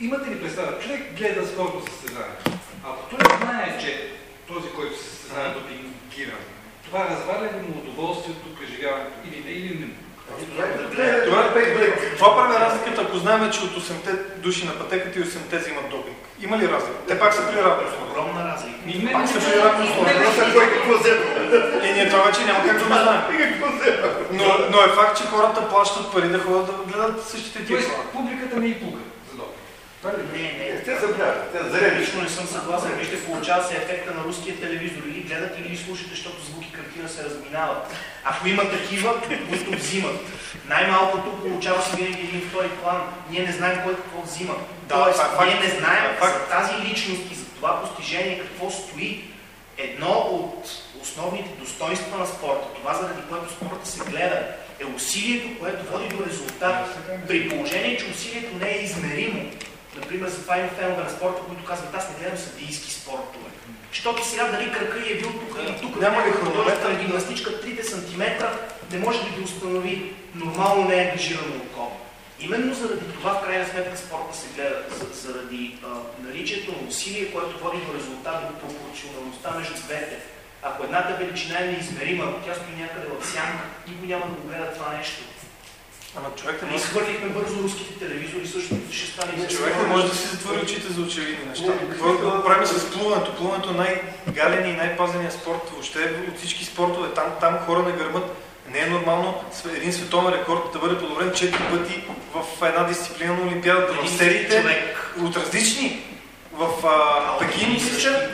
Имате ли представа? Човек гледа спортно състезание. Ако той знае, че този, който се състезава допингиран, това разваля ли му удоволствието, преживяването или не, или не? Това, това прави разликата, ако знаем, че от 8-те души на пътеката и 8-те взимат допинг. Има ли разлика? Те пак са при равни условия. Огромна разлика. Пак са при равни условия. Въпросът е кой какво взема. Е, ние това вече няма как да го знаем. Но, но е факт, че хората плащат пари да ходят да гледат същите тия Тоест, хора. публиката не и пука. Не, не. Те забравят. Те За зарели. лично не съм съгласен. Вижте, получава се ефекта на руския телевизор. Или гледате, или слушате, защото звук и картина се разминават. Ако има такива, които взимат. Най-малкото получава се винаги един втори план. Ние не знаем кой какво взима. Да, Тоест, факт. ние не знаем факт. за тази личност и за това постижение какво стои. Едно от основните достоинства на спорта, това заради което спорта се гледа, е усилието, което води до резултат. При положение, че усилието не е измеримо, Например, за това има фенове на спорта, които казват, аз не гледам съдийски спортове. Защото сега дали кръка е бил тук или тук, Няма ли художествена хронометър? гимнастичка 3 см, не може да ги установи. Нормално не е ангажирано око. Именно заради това, в крайна сметка, спорта се гледа. За- Заради а, наличието на усилие, което води до резултат, до пропорционалността между двете. Ако едната величина е неизмерима, тя стои някъде в сянка, никой няма да го гледа това нещо. Ама човек не Ние може, схвърлихме бързо руските телевизори, също ще стане известно. човек не може да си затвори очите за очевидни неща. Какво да правим с плуването? Плуването е най-гален и най-пазения спорт въобще от всички спортове. Там, там хора не гърмат. Не е нормално един световен рекорд да бъде подобрен 4 пъти в една дисциплина на Олимпиадата. В сериите човек. от различни в а, Пекин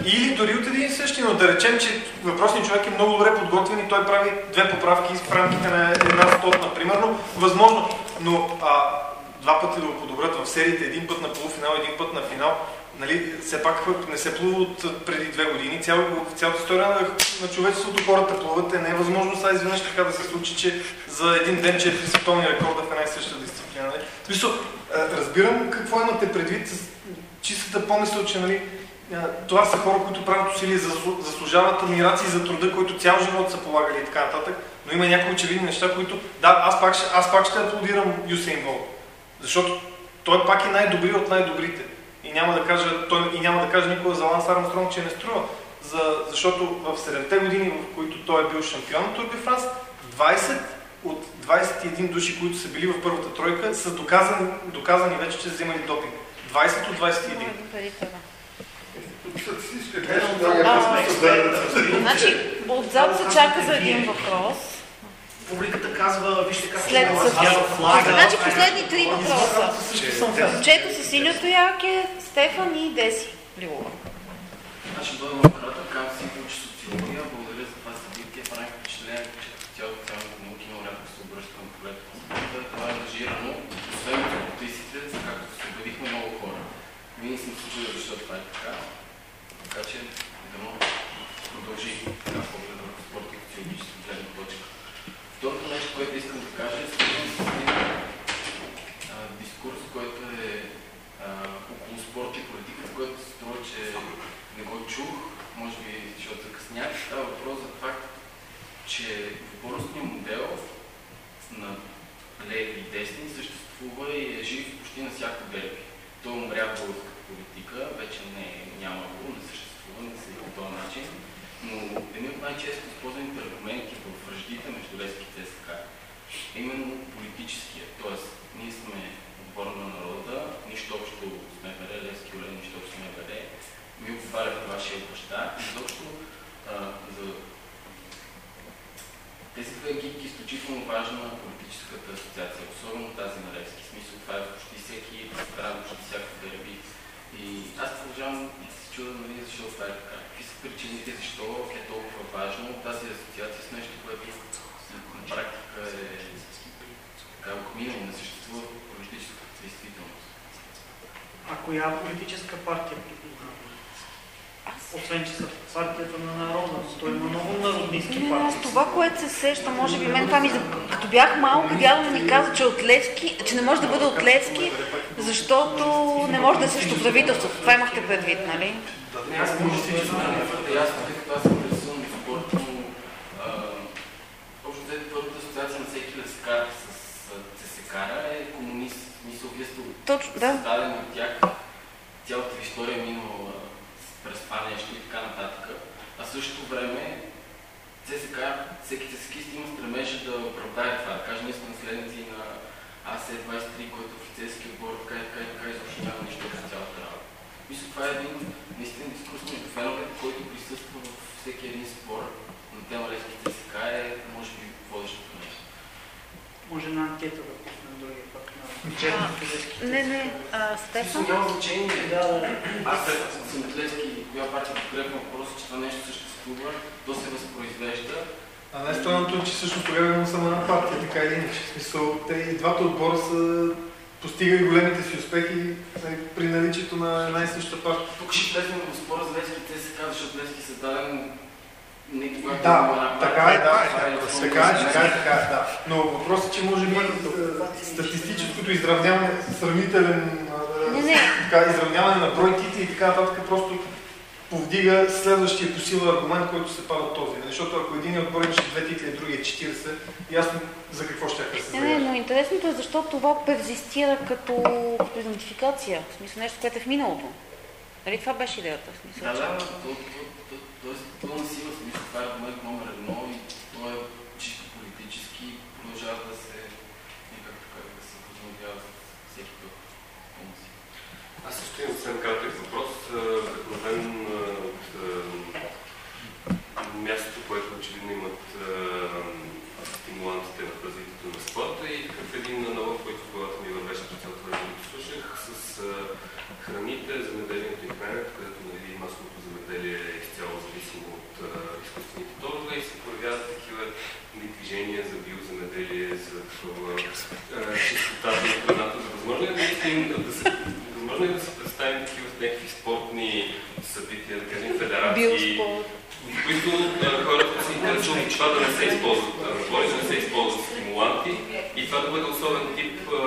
или дори от един и същи, но да речем, че въпросният човек е много добре подготвен и той прави две поправки в рамките на една стотна, примерно, възможно, но а, два пъти да го подобрят в сериите, един път на полуфинал, един път на финал, нали, все пак не се плува от преди две години. Цял, в цялата история на, на човечеството хората плуват, е не е възможно сега изведнъж така да се случи, че за един ден четири световни рекорда в една и съща дисциплина. Нали? Разбирам какво имате предвид с чистата помисъл, че нали, а, това са хора, които правят усилия, заслу- заслужават адмирации за труда, който цял живот са полагали и така нататък, но има някои очевидни неща, които, да, аз пак, ще- аз пак ще аплодирам Юсейн Болт, защото той пак е най-добри от най-добрите. И няма да кажа, той, и няма да каже никога за Ланс Армстронг, че не струва. За, защото в 7-те години, в които той е бил шампион на Тур Франс, 20 от 21 души, които са били в първата тройка, са доказани, доказани вече, че са взимали допинг. 20 от 21. Преди това. Статистическа грешка, А, това е просто да Значи, отзад се чака за един въпрос. Публиката казва, вижте как След това с... свява флага. Значи последни три въпроса. Че- Момчето с синьото яке, Стефан и Деси Лилова. Бъда много кратък, казвам си учи социология. Благодаря за това събитие. Прави впечатление, че като цяло социалните науки много рядко се обръща към полето на спорта. Това е ангажирано, освен от спортистите, за както се убедихме много хора. Винаги съм се чудил защо това е така. Така че, дано продължи така поглед върху спорта и социологическа гледна точка. Второто нещо, което искам да кажа е свързано с един а, дискурс, който е а, около спорт и политика, в който се струва, че не го чух, може би защото закъснях. Става въпрос за факт, че в българския модел на леви и десни съществува и е жив почти на всяко дерби. Той умря в българската политика, вече не, няма го, не съществува, не се по този начин. Но един от най-често използваните аргументи в връждите между леските СК е именно политическия. Тоест, ние сме отбор на народа, нищо общо с МВР, Левски Олен, нищо общо с МВР. Ми отговаряте вашия баща. Изобщо а, за тези две гидки е изключително важна политическата асоциация, особено тази на Левски. В смисъл, това е почти всеки страна, почти всяко дерби. И аз продължавам да се чуда, нали, защо това е така. Какви са причините, защо е толкова важно тази асоциация с нещо, което на практика е така отминало, не съществува в политическата действителност. А коя политическа партия освен че са партията на народа, но той има много народнистки Не, партии. аз това, което се сеща, може би мен това ми... Като бях малка, дядо ми каза, че, от Левски, че не може да бъде от Левски, защото не може да е срещу правителството. Това имахте предвид, нали? Не, аз може да твърде ясно, тъй като аз съм интересуван от спорт, но а, общо взето първата асоциация на всеки лескар с ЦСКАРа е комунист. В Смисъл, вие сте Точно, да. създадени от тях. Цялата ви история е минала с преспанещи и така нататък. А в същото време ЦСК, всеки ЦСКист има стремежа да оправдае това. Да каже, ние сме наследници на АС-23, който е офицерски отбор, така и така и така изобщо няма нищо за цялата работа. Мисля, това е един наистина дискурс между феновете, който присъства във всеки един спор на тема Левски ЦСК е, може би, водещото нещо. Може на анкета да пуснем другия път на бюджетните физически. Не, не, а, Смисъл Стефан? няма значение. Да, да. Аз съм от Левски, коя партия подкрепям, въпросът е, че това нещо съществува, то се възпроизвежда. А най-странното е, че също тогава има само една партия, така или иначе. В смисъл, те и двата отбора са постигали големите си успехи нали, при наличието на една и съща партия. Тук ще влезем в спора за Левски ЦСК, защото Левски е създаден не когато Да, така е, да, Това е основно така е, така е, Левски. така е, да. Но въпросът е, че може би е, статистическото изравняване, сравнителен така, изравняване на брой титли и така нататък просто повдига следващия по сила аргумент, който се пада от този. Нали, Защото ако един отбор имаше две титли, а другия 40, ясно за какво ще да се Не, не, но интересното е защо това перзистира като, като идентификация. В смисъл нещо, което е в миналото. Нали това беше идеята? В смисъл, Да, да, тоест пълна сила, в смисъл, това е аргумент номер едно и то е чисто политически, продължава да се, някак така, да се възмодява с всеки път. Пълна сила. Аз също имам съвсем кратък въпрос. А, Като мен а, от а, мястото, което очевидно имат а, стимулантите в развитието на спорта и какъв един налог, който в главата ми вървеше през цялото време, докато слушах, с а, храните, земеделието и храненето, където нали, масовото земеделие е изцяло зависимо от а, изкуствените торове и се появяват такива нали, движения за биоземеделие, за такова, а, чистотата на храната, за възможно е наистина да се Възможно е да се представим такива някакви спортни събития, да кажем федерации, Биоспорт. в които а, хората се интересуват от това да не се използват анаболи, да не се използват стимуланти и това да бъде особен тип а,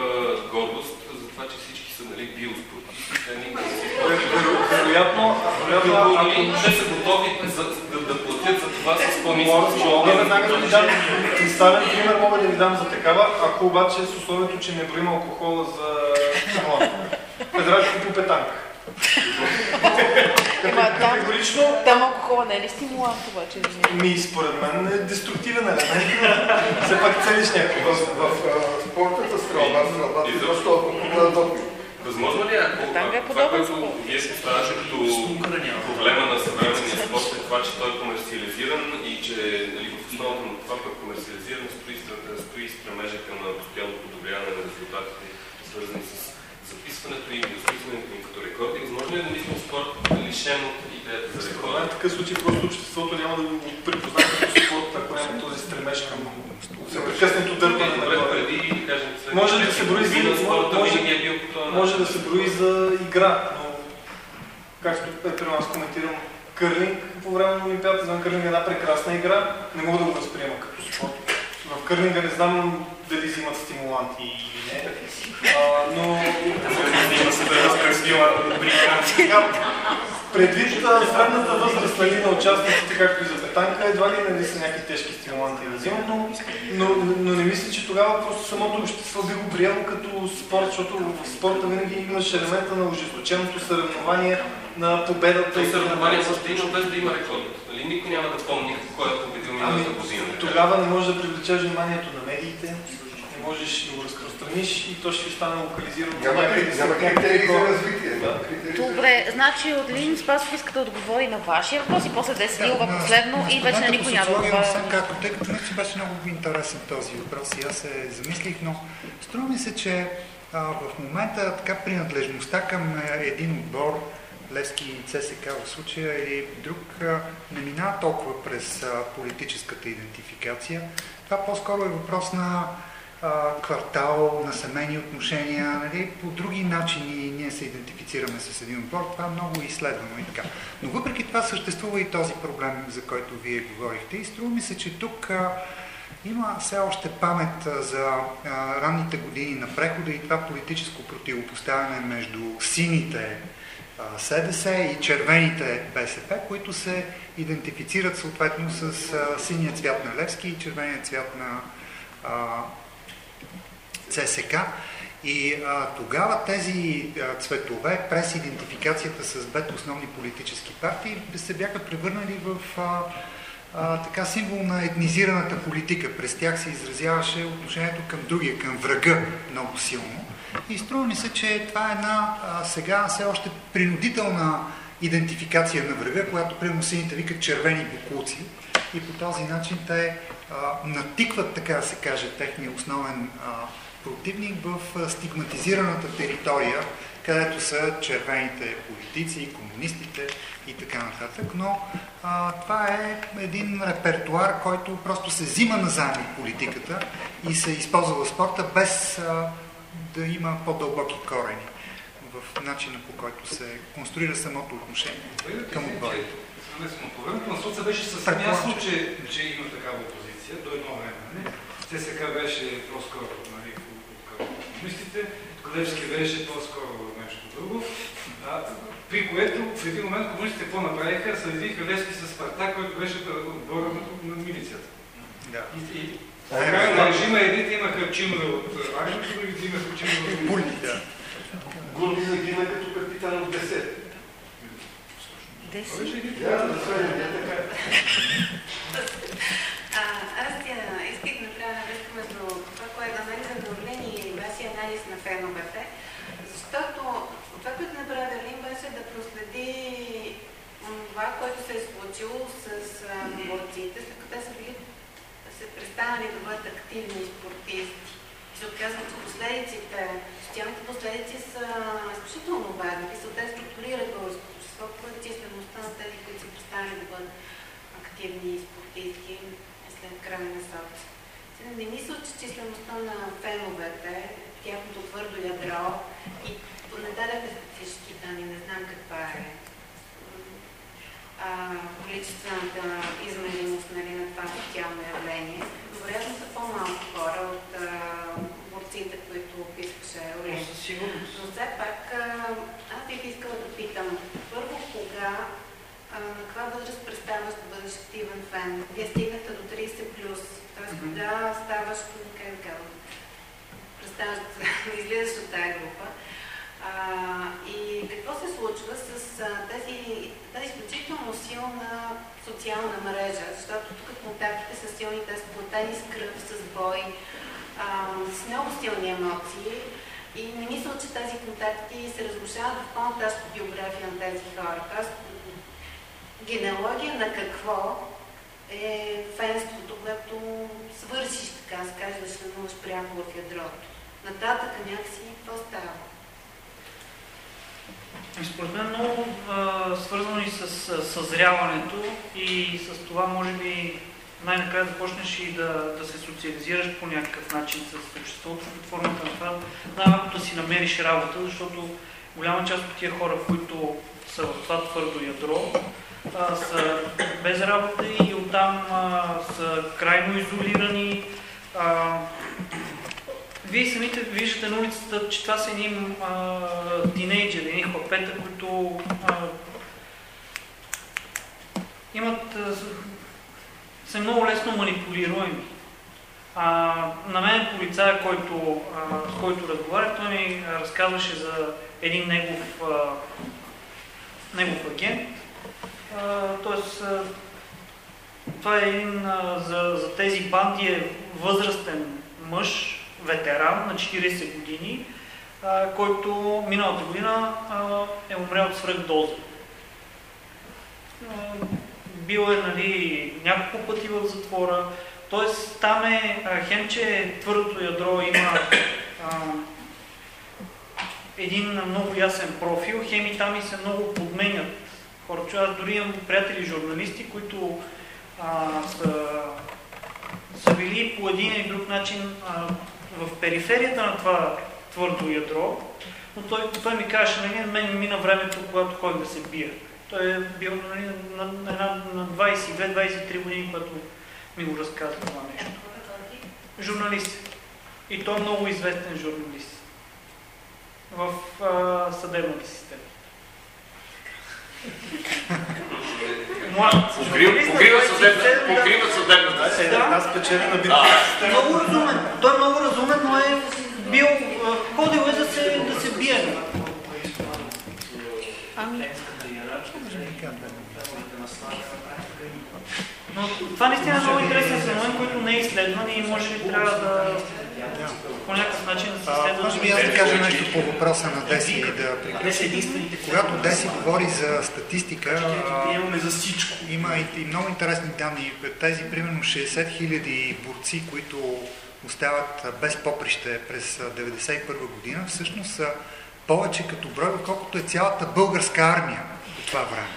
гордост за това, че всички са нали, биоспортисти. Те никога не се използват. Вероятно, вероятно, Като, ако нали, те са готови за, да, да платят за това с по-ниска Мога веднага да ви дам кристален пример, мога да ви дам за такава, ако обаче с условието, че не броим алкохола за стимулант. Федерацията по петанка. Ема там, Категорично там алкохола не е ли стимулант обаче? извинявай? ми според мен е деструктивен елемент. Все пак целиш някакво. В, спортната стрелба, стрелбата е доста алкохол допинг. Възможно ли е, ако, е ако това, което вие се ставаше като проблема на съвременния спорт е това, че той е комерциализиран и че нали, в основата на това, което е комерциализиран, стои, стои стремежа към постоянно подобряване на резултатите, свързани с записването им, записването им като рекорди. Възможно ли е да мислим спорт лишен от идеята за мен в такъв случай просто обществото няма да го припознае като спорт, ако няма този стремеж към непрекъснато дърпане Добре, на преди, да кажем, след Може да се брои за- половина спорта може- винаги е бил по този Може начин. да се брои за игра, но както е при нас коментирам, кърлинг по време на Олимпиадата, знам кърлинг е една прекрасна игра, не мога да го възприема като спорт. В кърлинга не знам дали взимат стимуланти или не, а, но предвид средната възраст нали, на участниците, както и за петанка, едва ли нали, са някакви тежки стимуланти да взимат, но, но, но не мисля, че тогава просто самото общество би го приело като спорт, защото в спорта винаги имаш елемента на ожесточеното съревнование на победата. И съревнование също има без да има рекорд. Нали, никой няма да помни кой е победил Ами, миналата година. тогава не можеш да привлечеш вниманието на медиите, можеш да го разпространиш и то ще остане локализирано. Няма, няма критерии за развитие. Да. Добре, значи Отлин Спасов иска да отговори на вашия въпрос и после Дес Лилова на- последно и вече на никой няма да кратко, тъй като наистина беше много интересен този въпрос и аз се замислих, но струва ми се, че а, в момента така принадлежността към един отбор, Левски и ЦСК в случая или друг, не минава толкова през политическата идентификация. Това по-скоро е въпрос на квартал на семейни отношения, нали, по други начини ние се идентифицираме с един отбор. Това е много изследвано и така. Но въпреки това съществува и този проблем, за който вие говорихте. И струва ми се, че тук а, има все още памет за а, ранните години на прехода и това политическо противопоставяне между сините СДС и червените БСП, които се идентифицират съответно с а, синия цвят на Левски и червения цвят на ЦСК. И а, тогава тези а, цветове, през идентификацията с двете основни политически партии, се бяха превърнали в а, а, така символ на етнизираната политика. През тях се изразяваше отношението към другия, към врага много силно. И струва ми се, че това е една а, сега все още принудителна идентификация на врага, която примерно сините викат червени букулци. И по този начин те а, натикват, така да се каже, техния основен а, противник в стигматизираната територия, където са червените политици, комунистите и така нататък. Но а, това е един репертуар, който просто се взима назаем от политиката и се използва в спорта без а, да има по-дълбоки корени в начина по който се конструира самото отношение към отборите. Времето на соца беше съвсем ясно, че, че има такава опозиция до едно време. ЦСК беше по-скоро нали, комунистите, Клевски беше по-скоро нещо друго. А, при което в един момент комунистите какво направиха? Съединиха Левски с Спартак, който беше отбора на милицията. Да. И, и в края на режима едните имаха чинове от армията, другите имаха чинове от Пульни, да. Гурни загина като капитан от 10. Десет. Да, да така. А, аз исках да направя връзка между това, което на мен за Орлин и вашия анализ на феновете, защото това, което направи Орлин, беше да проследи това, което се е случило с борците, след като те са били се престанали да бъдат активни спортисти. И се оказва, че последиците, социалните последици са изключително важни. И те структурират българското общество поради числеността на тези, които са престанали да бъдат активни спортисти след края на соц. Не мисля, че числеността на феновете, тяхното твърдо ядро и не дадаха статистически данни, не знам каква е а, количествената измеримост нали, на това социално явление, но вероятно са по-малко хора от а, борците, които описваше сигурност. Но все пак а, аз бих искала да питам, първо кога, а, на каква възраст представяш да бъдеш активен фен? Вие стигнете до 30+, плюс, т.е. кога ставаш, как да кажа, да излизаш от тази група. А, и какво се случва с тази, тази изключително силна социална мрежа, защото тук контактите са силни, те са платени с кръв, с бой, а, с много силни емоции. И не мисля, че тези контакти се разрушават в по-нататъчна биография на тези хора. Тоест, генеалогия на какво е фенството, когато свършиш, така се каже, да членуваш прямо в ядрото. Нататък някакси какво става? И според мен много а, свързано и с съзряването и с това може би най-накрая започнеш и да, да се социализираш по някакъв начин с обществото под формата на това, най-малко да си намериш работа, защото голяма част от тия хора, които са в това твърдо ядро, а, са без работа и оттам а, са крайно изолирани. А, вие самите виждате на улицата, че това са едни а, тинейджери, едни хлапета, които а, имат, а, са много лесно манипулируеми. А, на мен полицая, който, а, с който разговарях, той ми разказваше за един негов, а, негов агент. Тоест, това е един а, за, за тези банди е възрастен мъж, ветеран на 40 години, а, който миналата година а, е умрял от свръхдоза. Бил е нали, няколко пъти в затвора, т.е. там е а, хемче твърдото ядро има а, един много ясен профил, хеми там и се много подменят хората. Аз дори имам приятели журналисти, които а, са, са били по един или друг начин а, в периферията на това твърдо ядро, но той, той ми каже, нали, мен мина времето, когато ходих да се бия. Той е бил нали, на, на, на, на 22-23 години, когато ми го разказва това нещо. Журналист. И той е много известен журналист в а, съдебната система. Покрива, журналист на покрива 27, съдебната, да. покрива съдебната. Е. Много разумен. Той е много разумен, но е бил, ходил е да се, да се бие. Ами, Но това наистина е много интересен феномен, който не е изследван и може би трябва да по някакъв начин да се А, изследва. може би аз да кажа нещо по въпроса на Деси и да приключим. Когато Деси говори за статистика, за всичко. има и, много интересни данни. Тези примерно 60 хиляди борци, които остават без поприще през а, 91 година, всъщност са повече като брой, отколкото е цялата българска армия по това време.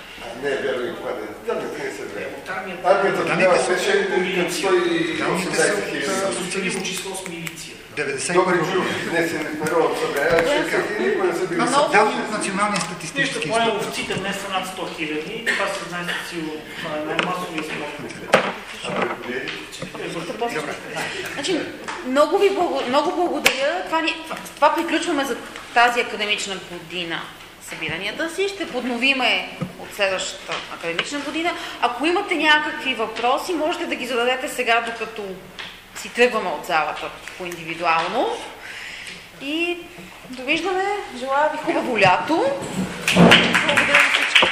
Не е вярно и това не е. Данните не са верни. Армията тогава беше към милиция. 118 хиляди. Социализм число с милиция. 91 Добри година. чули, внесени в Народното събрание, 60 хиляди никога не са били Това са събрани. данни от Националния Нищо, статистически поне институт. овците днес са над 100 хиляди. Това се знае със сигурност. Това е най-масови. Значи, много ви много благодаря. Това, ни, това приключваме за тази академична година събиранията си. Ще подновиме от следващата академична година. Ако имате някакви въпроси, можете да ги зададете сега, докато си тръгваме от залата по-индивидуално. И довиждане. Желая ви хубаво лято. Благодаря на всички.